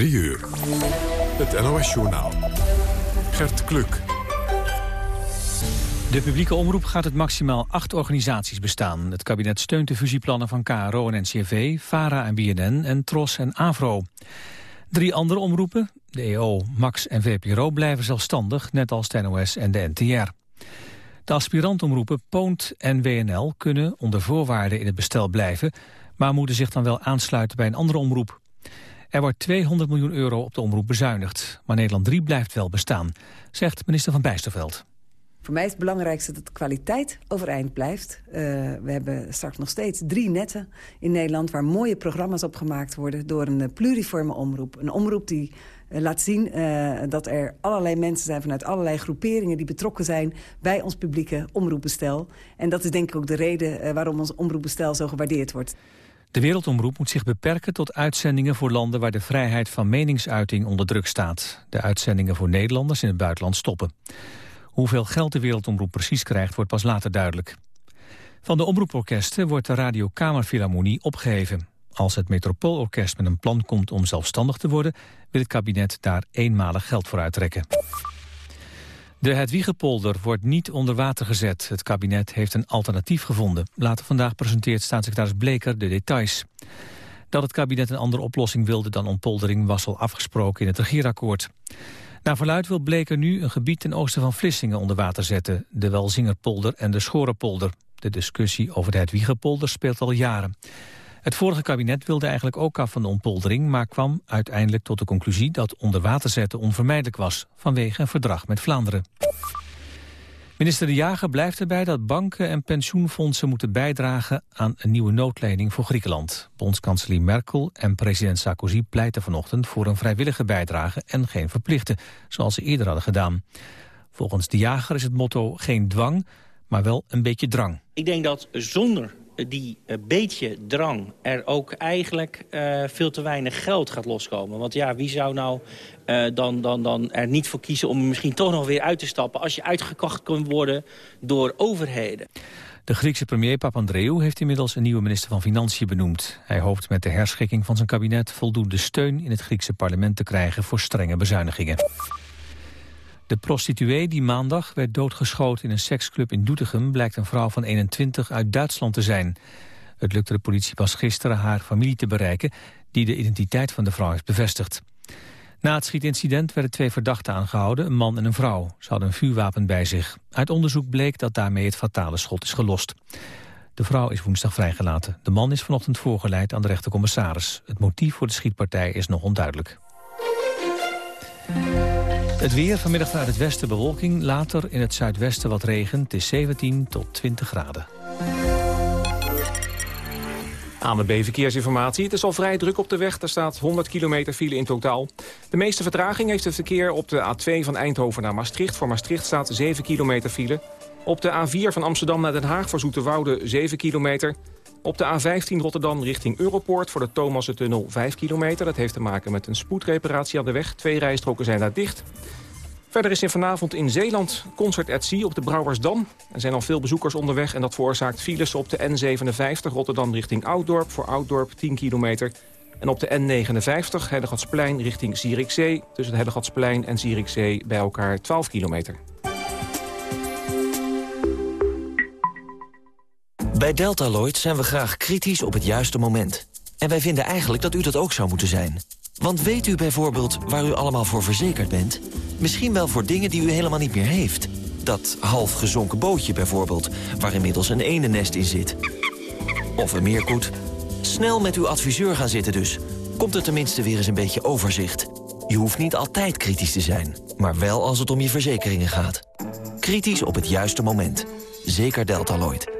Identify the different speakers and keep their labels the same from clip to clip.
Speaker 1: 3 uur. Het NOS-journaal. Gert Kluk.
Speaker 2: De publieke omroep gaat het maximaal acht organisaties bestaan. Het kabinet steunt de fusieplannen van KRO en NCV, VARA en BNN en TROS en AVRO. Drie andere omroepen, de EO, MAX en VPRO, blijven zelfstandig, net als de NOS en de NTR. De aspirantomroepen Poont en WNL kunnen onder voorwaarden in het bestel blijven, maar moeten zich dan wel aansluiten bij een andere omroep. Er wordt 200 miljoen euro op de omroep bezuinigd, maar Nederland 3 blijft wel bestaan, zegt minister van Bijsterveld.
Speaker 3: Voor mij is het belangrijkste dat de kwaliteit overeind blijft. Uh, we hebben straks nog steeds drie netten in Nederland... waar mooie programma's op gemaakt worden door een uh, pluriforme omroep. Een omroep die uh, laat zien dat er allerlei mensen zijn... vanuit allerlei groeperingen die betrokken zijn bij ons publieke omroepbestel. En dat is denk ik ook de reden waarom ons omroepbestel zo gewaardeerd wordt.
Speaker 2: De wereldomroep moet zich beperken tot uitzendingen voor landen... waar de vrijheid van meningsuiting onder druk staat. De uitzendingen voor Nederlanders in het buitenland stoppen. Hoeveel geld de Wereldomroep precies krijgt, wordt pas later duidelijk. Van de omroeporkesten wordt de Radio Kamerfilharmonie opgeheven. Als het Metropoolorkest met een plan komt om zelfstandig te worden... wil het kabinet daar eenmalig geld voor uittrekken. De Hedwiegepolder wordt niet onder water gezet. Het kabinet heeft een alternatief gevonden. Later vandaag presenteert staatssecretaris Bleker de details. Dat het kabinet een andere oplossing wilde dan ontpoldering... was al afgesproken in het regeerakkoord. Naar verluid wil Bleker nu een gebied ten oosten van Vlissingen onder water zetten. De Welzingerpolder en de Schorenpolder. De discussie over de Hedwiegepolder speelt al jaren. Het vorige kabinet wilde eigenlijk ook af van de ontpoldering... maar kwam uiteindelijk tot de conclusie dat onder water zetten onvermijdelijk was... vanwege een verdrag met Vlaanderen. Minister De Jager blijft erbij dat banken en pensioenfondsen moeten bijdragen aan een nieuwe noodlening voor Griekenland. Bondskanselier Merkel en president Sarkozy pleiten vanochtend voor een vrijwillige bijdrage en geen verplichte, zoals ze eerder hadden gedaan. Volgens De Jager is het motto geen dwang, maar wel een beetje drang.
Speaker 4: Ik denk dat zonder die uh, beetje drang er ook eigenlijk uh, veel te weinig geld gaat loskomen. Want ja, wie zou nou uh, dan, dan, dan er niet voor kiezen om misschien toch nog weer uit te stappen... als je uitgekocht kunt worden door overheden?
Speaker 2: De Griekse premier Papandreou heeft inmiddels een nieuwe minister van Financiën benoemd. Hij hoopt met de herschikking van zijn kabinet voldoende steun in het Griekse parlement te krijgen voor strenge bezuinigingen. De prostituee die maandag werd doodgeschoten in een seksclub in Doetinchem... blijkt een vrouw van 21 uit Duitsland te zijn. Het lukte de politie pas gisteren haar familie te bereiken... die de identiteit van de vrouw heeft bevestigd. Na het schietincident werden twee verdachten aangehouden, een man en een vrouw. Ze hadden een vuurwapen bij zich. Uit onderzoek bleek dat daarmee het fatale schot is gelost. De vrouw is woensdag vrijgelaten. De man is vanochtend voorgeleid aan de rechtercommissaris. Het motief voor de schietpartij is nog onduidelijk. Het weer vanmiddag vanuit het westen bewolking. Later in het zuidwesten wat regen. Het is 17 tot 20 graden.
Speaker 5: ANWB Verkeersinformatie. Het is al vrij druk op de weg. Er staat 100 kilometer file in totaal. De meeste vertraging heeft het verkeer op de A2 van Eindhoven naar Maastricht. Voor Maastricht staat 7 kilometer file. Op de A4 van Amsterdam naar Den Haag voor Zoeterwoude 7 kilometer. Op de A15 Rotterdam richting Europoort voor de Thomassen-tunnel 5 kilometer. Dat heeft te maken met een spoedreparatie aan de weg. Twee rijstroken zijn daar dicht. Verder is er vanavond in Zeeland Concert at Sea op de Brouwersdam. Er zijn al veel bezoekers onderweg en dat veroorzaakt files op de N57 Rotterdam richting Ouddorp voor Ouddorp 10 kilometer. En op de N59 Hellegatsplein richting Zierikzee tussen het Hellegatsplein en Zierikzee bij elkaar 12 kilometer.
Speaker 6: Bij Deltaloid zijn we graag kritisch op het juiste moment. En wij vinden eigenlijk dat u dat ook zou moeten zijn. Want weet u bijvoorbeeld waar u allemaal voor verzekerd bent? Misschien wel voor dingen die u helemaal niet meer heeft. Dat half gezonken bootje bijvoorbeeld, waar inmiddels een enennest in zit. Of een meerkoet. Snel met uw adviseur gaan zitten dus. Komt er tenminste weer eens een beetje overzicht. Je hoeft niet altijd kritisch te zijn, maar wel als het om je verzekeringen gaat. Kritisch op het juiste moment. Zeker Deltaloid.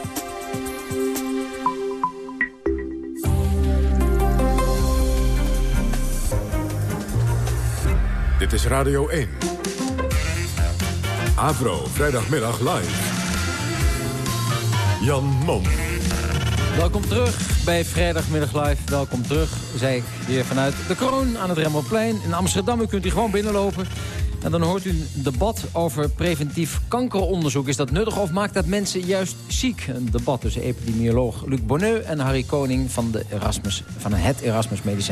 Speaker 1: Dit is Radio 1. Avro, vrijdagmiddag live. Jan Mom.
Speaker 7: Welkom terug bij Vrijdagmiddag Live. Welkom terug, zei ik weer vanuit de Kroon aan het Remmelplein. In Amsterdam, u kunt hier gewoon binnenlopen. En dan hoort u een debat over preventief kankeronderzoek. Is dat nuttig of maakt dat mensen juist ziek? Een debat tussen epidemioloog Luc Bonneu en Harry Koning van, de Erasmus, van het Erasmus Medisch.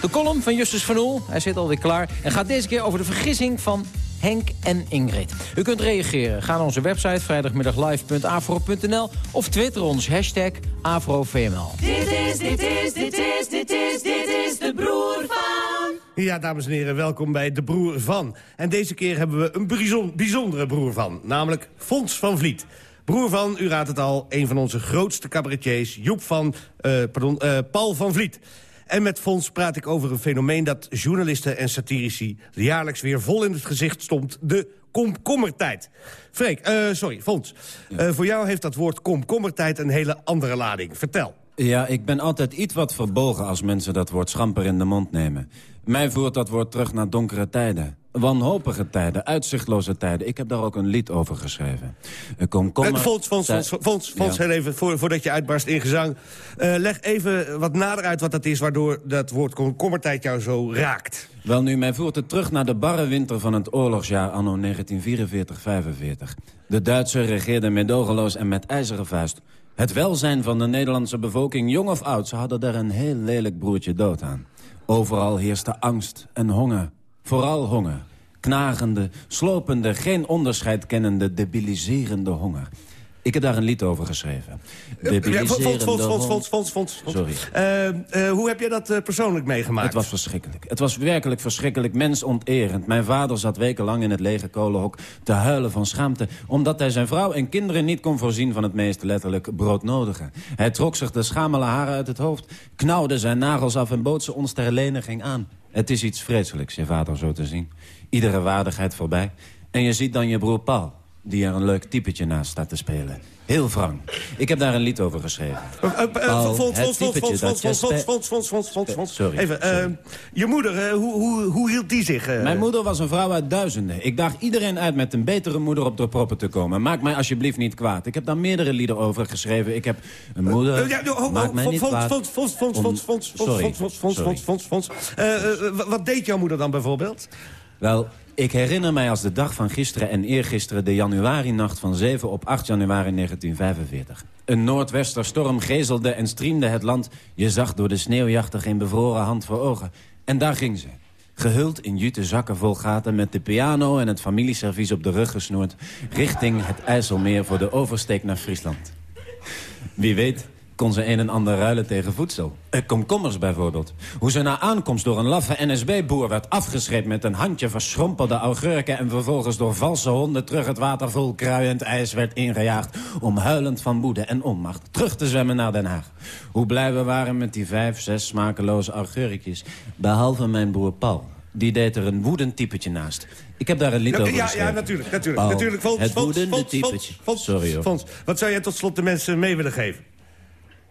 Speaker 7: De column van Justus van Oel, hij zit alweer klaar... en gaat deze keer over de vergissing van Henk en Ingrid. U kunt reageren. Ga naar onze website vrijdagmiddaglive.afro.nl of twitter ons hashtag AfroVML.
Speaker 8: Dit is, dit is, dit is, dit is, dit is de broer van...
Speaker 9: Ja, dames en heren, welkom bij De Broer Van. En deze keer hebben we een bijzon- bijzondere broer van, namelijk Fons van Vliet. Broer van, u raadt het al, een van onze grootste cabaretiers, Joep van, eh, pardon, eh, Paul van Vliet. En met Fons praat ik over een fenomeen dat journalisten en satirici jaarlijks weer vol in het gezicht stond, de komkommertijd. Freek, eh, sorry, Fons, voor jou heeft dat woord komkommertijd een hele andere lading. Vertel.
Speaker 10: Ja, ik ben altijd iets wat verbogen als mensen dat woord schamper in de mond nemen. Mij voert dat woord terug naar donkere tijden. Wanhopige tijden, uitzichtloze tijden. Ik heb daar ook een lied over geschreven. Eh, Komkommer...
Speaker 9: Eh, Fons, Fons, Fons, Fons, Fons,
Speaker 10: Ja.
Speaker 9: heel even, voor, voordat je uitbarst in gezang. Eh, leg even wat nader uit wat dat is... waardoor dat woord komkommertijd jou zo raakt.
Speaker 10: Wel nu, mij voert het terug naar de barre winter van het oorlogsjaar anno 1944-45. De Duitsers regeerden medogeloos en met ijzeren vuist. Het welzijn van de Nederlandse bevolking, jong of oud... ze hadden daar een heel lelijk broertje dood aan. Overal heerste angst en honger. Vooral honger. Knagende, slopende, geen onderscheid kennende, debiliserende honger. Ik heb daar een lied over geschreven. Sorry.
Speaker 9: Hoe heb jij dat eh, persoonlijk meegemaakt?
Speaker 10: Het was verschrikkelijk. Het was werkelijk verschrikkelijk, mensonterend. Mijn vader zat wekenlang in het lege kolenhok te huilen van schaamte... omdat hij zijn vrouw en kinderen niet kon voorzien van het meest letterlijk broodnodige. Hij trok zich de schamele haren uit het hoofd, knauwde zijn nagels af... en bood ze ons ter leniging aan. Het is iets vreselijks, je vader zo te zien. Iedere waardigheid voorbij. En je ziet dan je broer Paul, die er een leuk typetje naast staat te spelen. Heel wrang. Ik heb daar een lied over geschreven.
Speaker 9: Eh, eh, eh.
Speaker 10: Sorry,
Speaker 9: Even, eh, je moeder, eh, hoe, hoe, hoe hield die zich? eh?
Speaker 10: Mijn moeder was een vrouw uit duizenden. Ik daag iedereen uit met een betere moeder op de proppen te komen. Maak mij alsjeblieft niet kwaad. Ik heb daar meerdere lieden over geschreven. Ik heb een moeder...
Speaker 9: Eh,
Speaker 10: Maak mij niet kwaad. Sorry.
Speaker 9: Eh, eh, Wat deed jouw moeder dan bijvoorbeeld?
Speaker 10: Wel, ik herinner mij als de dag van gisteren en eergisteren... de januarinacht van 7 op 8 januari 1945. Een noordwesterstorm gezelde en striemde het land. Je zag door de sneeuwjachten geen bevroren hand voor ogen. En daar ging ze. Gehuld in jute zakken vol gaten met de piano en het familieservies op de rug gesnoerd... richting het IJsselmeer voor de oversteek naar Friesland. Wie weet kon ze een en ander ruilen tegen voedsel. Eh, komkommers bijvoorbeeld. Hoe ze na aankomst door een laffe NSB-boer werd afgeschreven... met een handje verschrompelde augurken... en vervolgens door valse honden terug het water vol kruiend ijs werd ingejaagd... om huilend van woede en onmacht terug te zwemmen naar Den Haag. Hoe blij we waren met die vijf, zes smakeloze augurkjes. Behalve mijn broer Paul. Die deed er een woedend typetje naast. Ik heb daar een lied over
Speaker 9: ja,
Speaker 10: geschreven.
Speaker 9: ja, natuurlijk, natuurlijk.
Speaker 10: Paul,
Speaker 9: natuurlijk.
Speaker 10: Het woedende typetje. Sorry hoor.
Speaker 9: Fons, wat zou jij tot slot de mensen mee willen geven?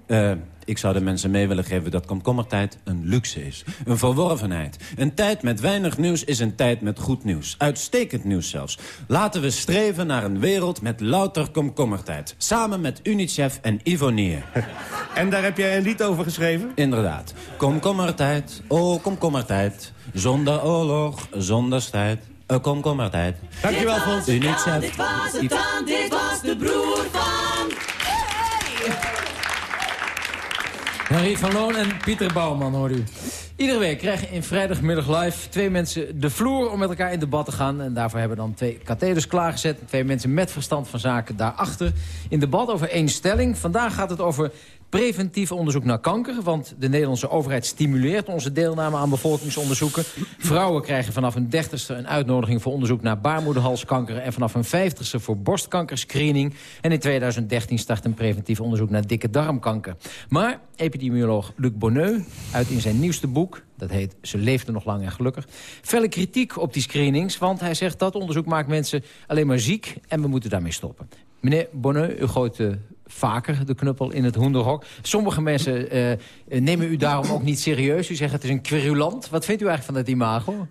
Speaker 10: Eh, ik zou de mensen mee willen geven dat komkommertijd een luxe is. Een verworvenheid. Een tijd met weinig nieuws is een tijd met goed nieuws. Uitstekend nieuws zelfs. Laten we streven naar een wereld met louter komkommertijd. Samen met UNICEF en Ivonier.
Speaker 9: En daar heb jij een lied over geschreven?
Speaker 10: Inderdaad. Komkommertijd, oh komkommertijd. Zonder oorlog, zonder strijd. Uh, komkommertijd.
Speaker 9: Dankjewel, Fons.
Speaker 10: UNICEF.
Speaker 8: Dit was het dan, dit was de broer van...
Speaker 7: Henry van Loon en Pieter Bouwman, hoor u. Iedere week krijgen in vrijdagmiddag live twee mensen de vloer om met elkaar in debat te gaan. En daarvoor hebben we dan twee katheders klaargezet. Twee mensen met verstand van zaken daarachter. In debat over één stelling. Vandaag gaat het over Preventief onderzoek naar kanker, want de Nederlandse overheid stimuleert onze deelname aan bevolkingsonderzoeken. Vrouwen krijgen vanaf hun dertigste een uitnodiging voor onderzoek naar baarmoederhalskanker... en vanaf hun vijftigste voor borstkankerscreening. En in 2013 start een preventief onderzoek naar dikke darmkanker. Maar epidemioloog Luc Bonneux uit in zijn nieuwste boek... dat heet Ze leefde nog lang en gelukkig... felle kritiek op die screenings, want hij zegt dat onderzoek maakt mensen alleen maar ziek... en we moeten daarmee stoppen. Meneer Bonneux, u gooit uh, vaker de knuppel in het hoenderhok. Sommige mensen uh, nemen u daarom ook niet serieus. U zegt het is een querulant. Wat vindt u eigenlijk van dat imago?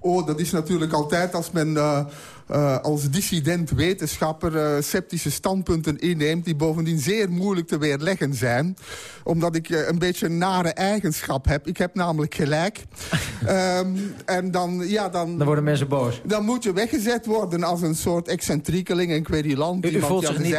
Speaker 11: Oh, dat is natuurlijk altijd als men uh, uh, als dissident wetenschapper uh, sceptische standpunten inneemt... die bovendien zeer moeilijk te weerleggen zijn. Omdat ik een beetje een nare eigenschap heb. Ik heb namelijk gelijk. um, en dan, ja, dan...
Speaker 7: Dan worden mensen boos.
Speaker 11: Dan moet je weggezet worden als een soort excentriekeling en querulant.
Speaker 7: U, u, voelt zich niet,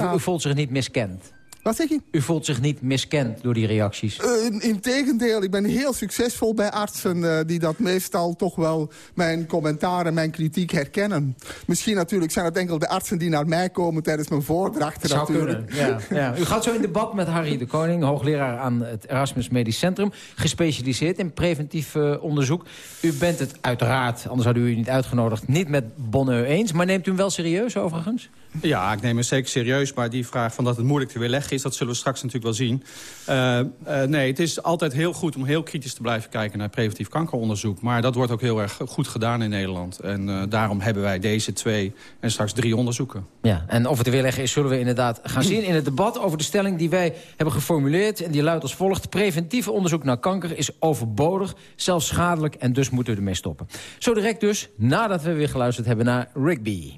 Speaker 7: u, u voelt zich niet miskend?
Speaker 11: Wat zeg je?
Speaker 7: U voelt zich niet miskend door die reacties?
Speaker 11: Uh, in, tegendeel, ik ben heel succesvol bij artsen... Uh, die dat meestal toch wel mijn commentaren, mijn kritiek herkennen. Misschien natuurlijk zijn het enkel de artsen die naar mij komen tijdens mijn voordrachten.
Speaker 7: Zou
Speaker 11: natuurlijk.
Speaker 7: kunnen, ja, ja. U gaat zo in debat met Harry de Koning, hoogleraar aan het Erasmus Medisch Centrum... gespecialiseerd in preventief uh, onderzoek. U bent het uiteraard, anders hadden u u niet uitgenodigd... niet met Bonneu eens, maar neemt u hem wel serieus overigens?
Speaker 12: Ja, ik neem het zeker serieus. Maar die vraag van dat het moeilijk te weerleggen is... dat zullen we straks natuurlijk wel zien. Uh, uh, nee, het is altijd heel goed om heel kritisch te blijven kijken... naar preventief kankeronderzoek. Maar dat wordt ook heel erg goed gedaan in Nederland. En uh, daarom hebben wij deze twee en straks drie onderzoeken.
Speaker 7: Ja, en of het weerleggen is, zullen we inderdaad gaan zien... in het debat over de stelling die wij hebben geformuleerd. En die luidt als volgt. Preventief onderzoek naar kanker is overbodig, zelfs schadelijk... en dus moeten we ermee stoppen. Zo direct dus, nadat we weer geluisterd hebben naar Rigby.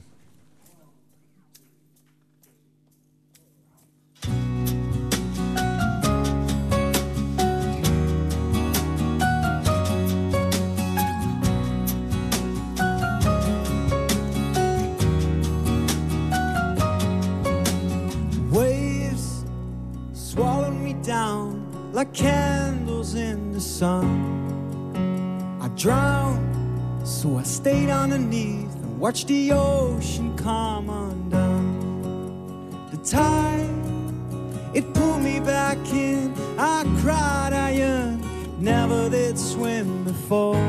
Speaker 13: Like candles in the sun. I drowned, so I stayed underneath and watched the ocean come undone. The tide, it pulled me back in. I cried, I yearned, never did swim before.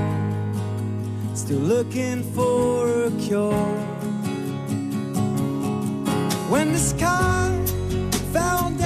Speaker 13: Still looking for a cure. When the sky fell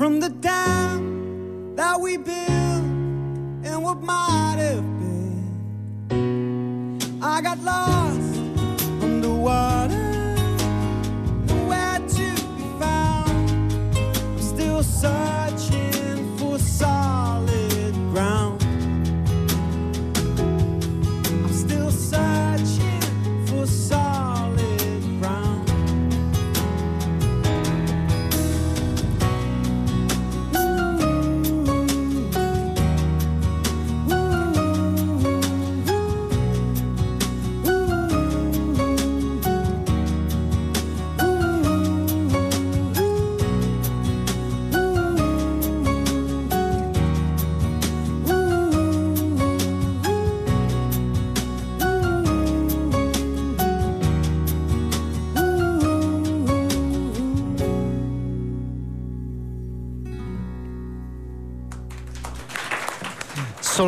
Speaker 13: From the dam that we built and what might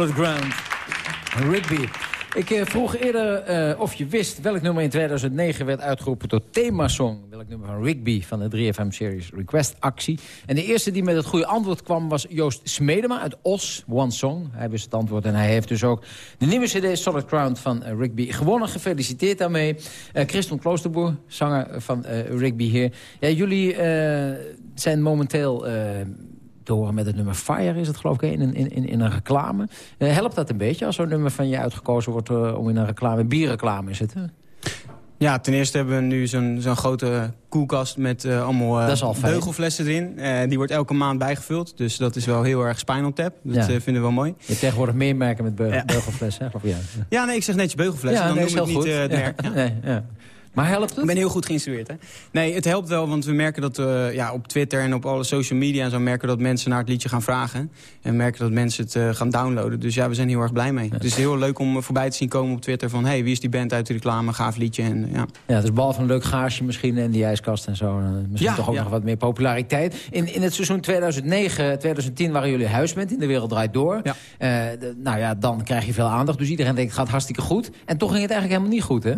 Speaker 13: Solid Ground.
Speaker 7: Rigby. Ik eh, vroeg eerder eh, of je wist welk nummer in 2009 werd uitgeroepen tot themasong. Welk nummer van Rigby van de 3FM-series Request Actie. En de eerste die met het goede antwoord kwam was Joost Smedema uit Os, One Song. Hij wist het antwoord en hij heeft dus ook de nieuwe cd Solid Ground van eh, Rigby gewonnen. Gefeliciteerd daarmee. Eh Christon Kloosterboer, zanger van Rigby hier. Ja, jullie zijn momenteel... te horen met het nummer Fire is het geloof ik, in, een- in, in, in een reclame. Eh, helpt dat een beetje als zo'n nummer van je uitgekozen wordt eh, om in een reclame, bierreclame is het? Hè?
Speaker 13: Ja, ten eerste hebben we nu zo'n zo'n grote koelkast met eh, allemaal
Speaker 7: al
Speaker 13: beugelflessen erin. Eh, die wordt elke maand bijgevuld, dus dat is wel heel erg Spinal Tap. Dat
Speaker 7: Ja.
Speaker 13: vinden we wel mooi.
Speaker 7: Je tegenwoordig meer merken met beugel, beugelflessen, hè, geloof ik, ja.
Speaker 13: Ja, nee, ik zeg netjes beugelflessen, dan
Speaker 7: nee,
Speaker 13: noem ik niet
Speaker 7: goed.
Speaker 13: het
Speaker 7: Ja,
Speaker 13: merk. Ja.
Speaker 7: nee, ja. Maar helpt het?
Speaker 13: Ik ben heel goed geïnstrueerd, hè? Nee, het helpt wel, want we merken dat eh, ja, op Twitter en op alle social media... en zo merken dat mensen naar het liedje gaan vragen. En merken dat mensen het eh, gaan downloaden. Dus ja, we zijn heel erg blij mee. Het is heel leuk om eh, voorbij te zien komen op Twitter van... hey, wie is die band uit de reclame, gaaf liedje. En, ja.
Speaker 7: Ja, dus behalve een leuk gaasje misschien en die ijskast en zo. misschien
Speaker 13: Ja,
Speaker 7: toch ook
Speaker 13: ja.
Speaker 7: nog wat meer populariteit. In, in het seizoen 2009, 2010 waren jullie huisband in de wereld draait door. De- nou ja, dan krijg je veel aandacht. Dus iedereen denkt, het gaat hartstikke goed. En toch ging het eigenlijk helemaal niet goed, hè?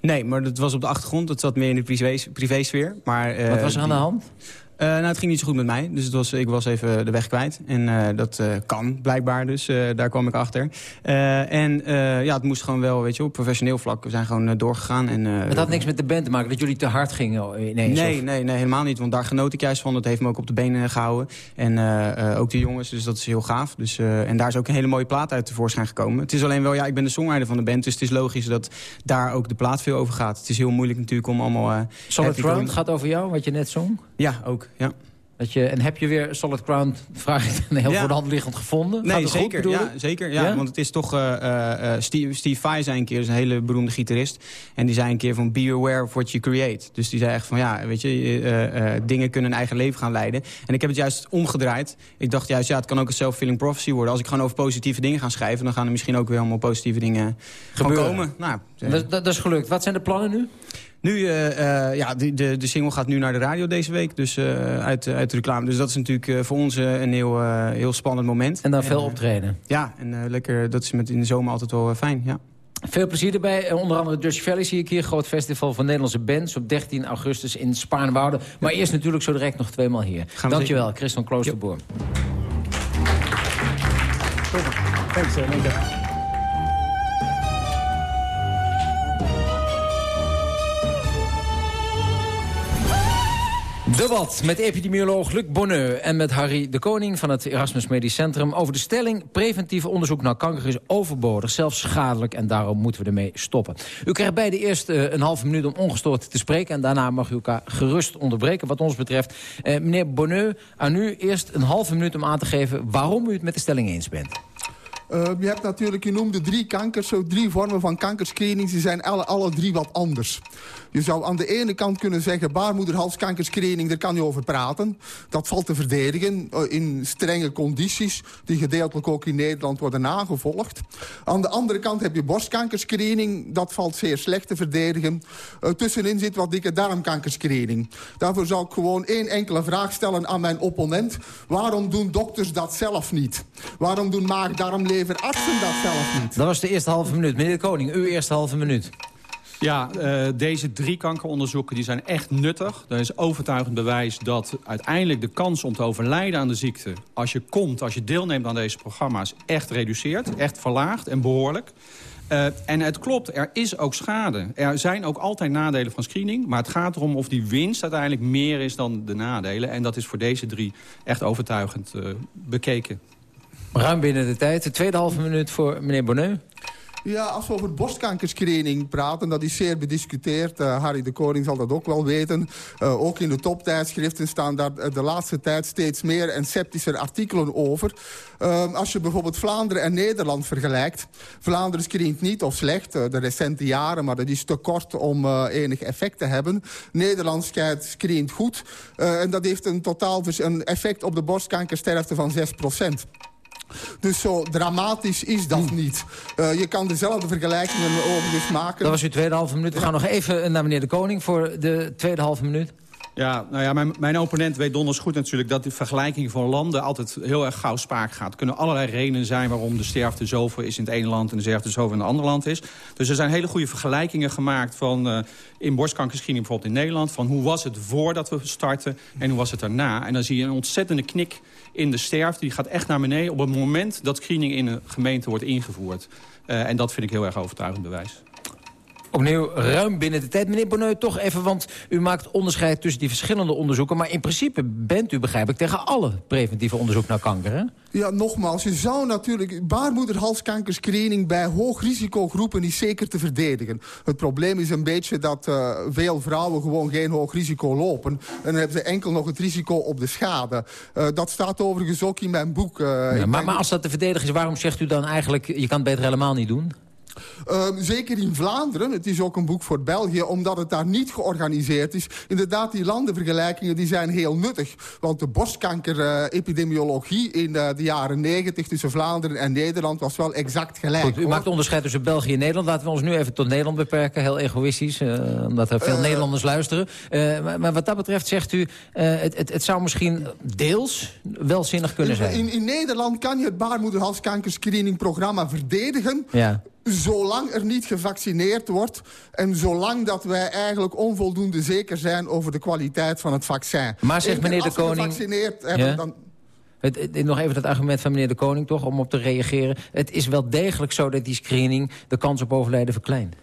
Speaker 13: Nee, maar dat was op de achtergrond. Dat zat meer in de privé- privésfeer. Maar, eh,
Speaker 7: Wat was er aan
Speaker 13: die-
Speaker 7: de hand?
Speaker 13: Eh, nou, het ging niet zo goed met mij. Dus het was, ik was even de weg kwijt. En eh, dat eh, kan blijkbaar, dus daar kwam ik achter. En ja, het moest gewoon wel, weet je, op professioneel vlak. We zijn gewoon doorgegaan. En,
Speaker 7: Het had niks met de band te maken, dat jullie te hard gingen ineens?
Speaker 13: Nee,
Speaker 7: of-
Speaker 13: nee, nee, helemaal niet. Want daar genoot ik juist van. Dat heeft me ook op de benen gehouden. En ook de jongens, dus dat is heel gaaf. Dus, en daar is ook een hele mooie plaat uit tevoorschijn gekomen. Het is alleen wel, ja, ik ben de songwriter van de band. Dus het is logisch dat daar ook de plaat veel over gaat. Het is heel moeilijk natuurlijk om allemaal... eh,
Speaker 7: Solid
Speaker 13: te-
Speaker 7: gaat over jou, wat je net zong?
Speaker 13: Ja, ook, ja.
Speaker 7: Dat je, en heb je weer Solid Ground, vraag ik dan heel
Speaker 13: Ja.
Speaker 7: voor de hand liggend gevonden? Gaat
Speaker 13: Nee,
Speaker 7: het
Speaker 13: zeker. ja, zeker ja,
Speaker 7: Ja?
Speaker 13: Want het is toch... eh, eh, eh, Steve, Steve Vai zei een keer, is een hele beroemde gitarist. En die zei een keer van be aware of what you create. Dus die zei echt van ja, weet je, dingen kunnen een eigen leven gaan leiden. En ik heb het juist omgedraaid. Ik dacht juist, ja, het kan ook een self-fulfilling prophecy worden. Als ik gewoon over positieve dingen ga schrijven... dan gaan er misschien ook weer allemaal positieve dingen
Speaker 7: Gebeuren.
Speaker 13: komen. Nou,
Speaker 7: Dat, dat, dat is gelukt. Wat zijn de plannen nu?
Speaker 13: Nu, eh, eh, ja, de, de, de single gaat nu naar de radio deze week. Dus eh, uit, uit de reclame. Dus dat is natuurlijk voor ons een heel, heel spannend moment.
Speaker 7: En dan veel optreden.
Speaker 13: Ja, en lekker, dat is met in de zomer altijd wel fijn, ja.
Speaker 7: Veel plezier erbij. Onder andere Dutch Valley zie ik hier. Groot festival van Nederlandse bands op 13 augustus in Spaarnwoude. Maar eerst natuurlijk zo direct nog tweemaal hier.
Speaker 13: we
Speaker 7: Dankjewel,
Speaker 13: zeker.
Speaker 7: Christian Kloosterboer.
Speaker 13: Thanks,
Speaker 7: Debat met epidemioloog Luc Bonneux en met Harry de Koning van het Erasmus Medisch Centrum... over de stelling preventief onderzoek naar kanker is overbodig, zelfs schadelijk... en daarom moeten we ermee stoppen. U krijgt beide eerst eh, een halve minuut om ongestoord te spreken... en daarna mag u elkaar gerust onderbreken wat ons betreft. Eh, meneer Bonneux, aan u eerst een halve minuut om aan te geven... waarom u het met de stelling eens bent.
Speaker 11: Uh, je hebt natuurlijk, je noemde drie kankers, zo drie vormen van kankerscreening. Ze zijn alle, alle drie wat anders. Je zou aan de ene kant kunnen zeggen, baarmoederhalskankerscreening, daar kan je over praten. Dat valt te verdedigen uh, in strenge condities, die gedeeltelijk ook in Nederland worden nagevolgd. Aan de andere kant heb je borstkankerscreening, dat valt zeer slecht te verdedigen. Uh, tussenin zit wat dikke darmkankerscreening. Daarvoor zou ik gewoon één enkele vraag stellen aan mijn opponent. Waarom doen dokters dat zelf niet? Waarom doen maag-darmleverartsen dat zelf niet?
Speaker 7: Dat was de eerste halve minuut. Meneer de Koning, uw eerste halve minuut.
Speaker 12: Ja, uh, deze drie kankeronderzoeken die zijn echt nuttig. Er is overtuigend bewijs dat uiteindelijk de kans om te overlijden aan de ziekte... als je komt, als je deelneemt aan deze programma's, echt reduceert. Echt verlaagt en behoorlijk. Uh, en het klopt, er is ook schade. Er zijn ook altijd nadelen van screening. Maar het gaat erom of die winst uiteindelijk meer is dan de nadelen. En dat is voor deze drie echt overtuigend uh, bekeken.
Speaker 7: Ruim binnen de tijd. De tweede halve minuut voor meneer Bonnet.
Speaker 11: Ja, als we over borstkankerscreening praten, dat is zeer bediscuteerd. Uh, Harry de Koning zal dat ook wel weten. Uh, ook in de toptijdschriften staan daar de laatste tijd steeds meer en sceptischer artikelen over. Uh, als je bijvoorbeeld Vlaanderen en Nederland vergelijkt. Vlaanderen screent niet of slecht, de recente jaren, maar dat is te kort om enig effect te hebben. Nederland screent goed en dat heeft een totaal een effect op de borstkankersterfte van 6 procent. Dus zo dramatisch is dat niet. Uh, je kan dezelfde vergelijkingen overigens maken.
Speaker 7: Dat was uw tweede halve minuut. We gaan nog even naar meneer de Koning voor de tweede halve minuut.
Speaker 12: Ja, nou ja, mijn, mijn opponent weet donders goed natuurlijk... dat die vergelijking van landen altijd heel erg gauw spaak gaat. Er kunnen allerlei redenen zijn waarom de sterfte zoveel is in het ene land... en de sterfte zoveel in het andere land is. Dus er zijn hele goede vergelijkingen gemaakt van... Uh, in borstkankerscreening bijvoorbeeld in Nederland... van hoe was het voordat we starten en hoe was het daarna. En dan zie je een ontzettende knik in de sterfte. Die gaat echt naar beneden op het moment dat screening in een gemeente wordt ingevoerd. Uh, en dat vind ik heel erg overtuigend bewijs.
Speaker 7: Opnieuw ruim binnen de tijd. Meneer Bonneut, toch even, want u maakt onderscheid tussen die verschillende onderzoeken. Maar in principe bent u, begrijp ik, tegen alle preventieve onderzoek naar kanker, hè?
Speaker 11: Ja, nogmaals, je zou natuurlijk baarmoederhalskankerscreening bij hoogrisicogroepen is zeker te verdedigen. Het probleem is een beetje dat uh, veel vrouwen gewoon geen hoog risico lopen. En dan hebben ze enkel nog het risico op de schade. Uh, dat staat overigens ook in mijn boek. Uh,
Speaker 7: ja, maar, maar als dat te verdedigen is, waarom zegt u dan eigenlijk... je kan het beter helemaal niet doen?
Speaker 11: Uh, zeker in Vlaanderen, het is ook een boek voor België... omdat het daar niet georganiseerd is. Inderdaad, die landenvergelijkingen die zijn heel nuttig. Want de borstkanker-epidemiologie in uh, de jaren 90 tussen Vlaanderen en Nederland was wel exact gelijk.
Speaker 7: Goed, u
Speaker 11: hoor.
Speaker 7: maakt onderscheid tussen België en Nederland. Laten we ons nu even tot Nederland beperken, heel egoïstisch. Uh, omdat er veel Nederlanders luisteren. Maar, maar, wat dat betreft zegt u, het, het, het, zou misschien deels wel zinnig kunnen zijn.
Speaker 11: In, in Nederland kan je het baarmoederhalskankerscreeningprogramma verdedigen...
Speaker 7: Ja
Speaker 11: zolang er niet gevaccineerd wordt... en zolang dat wij eigenlijk onvoldoende zeker zijn over de kwaliteit van het vaccin.
Speaker 7: Maar zegt meneer de Koning...
Speaker 11: gevaccineerd hebben, ja? dan...
Speaker 7: Het, het, nog even het argument van meneer de Koning, toch, om op te reageren. Het is wel degelijk zo dat die screening de kans op overlijden verkleint.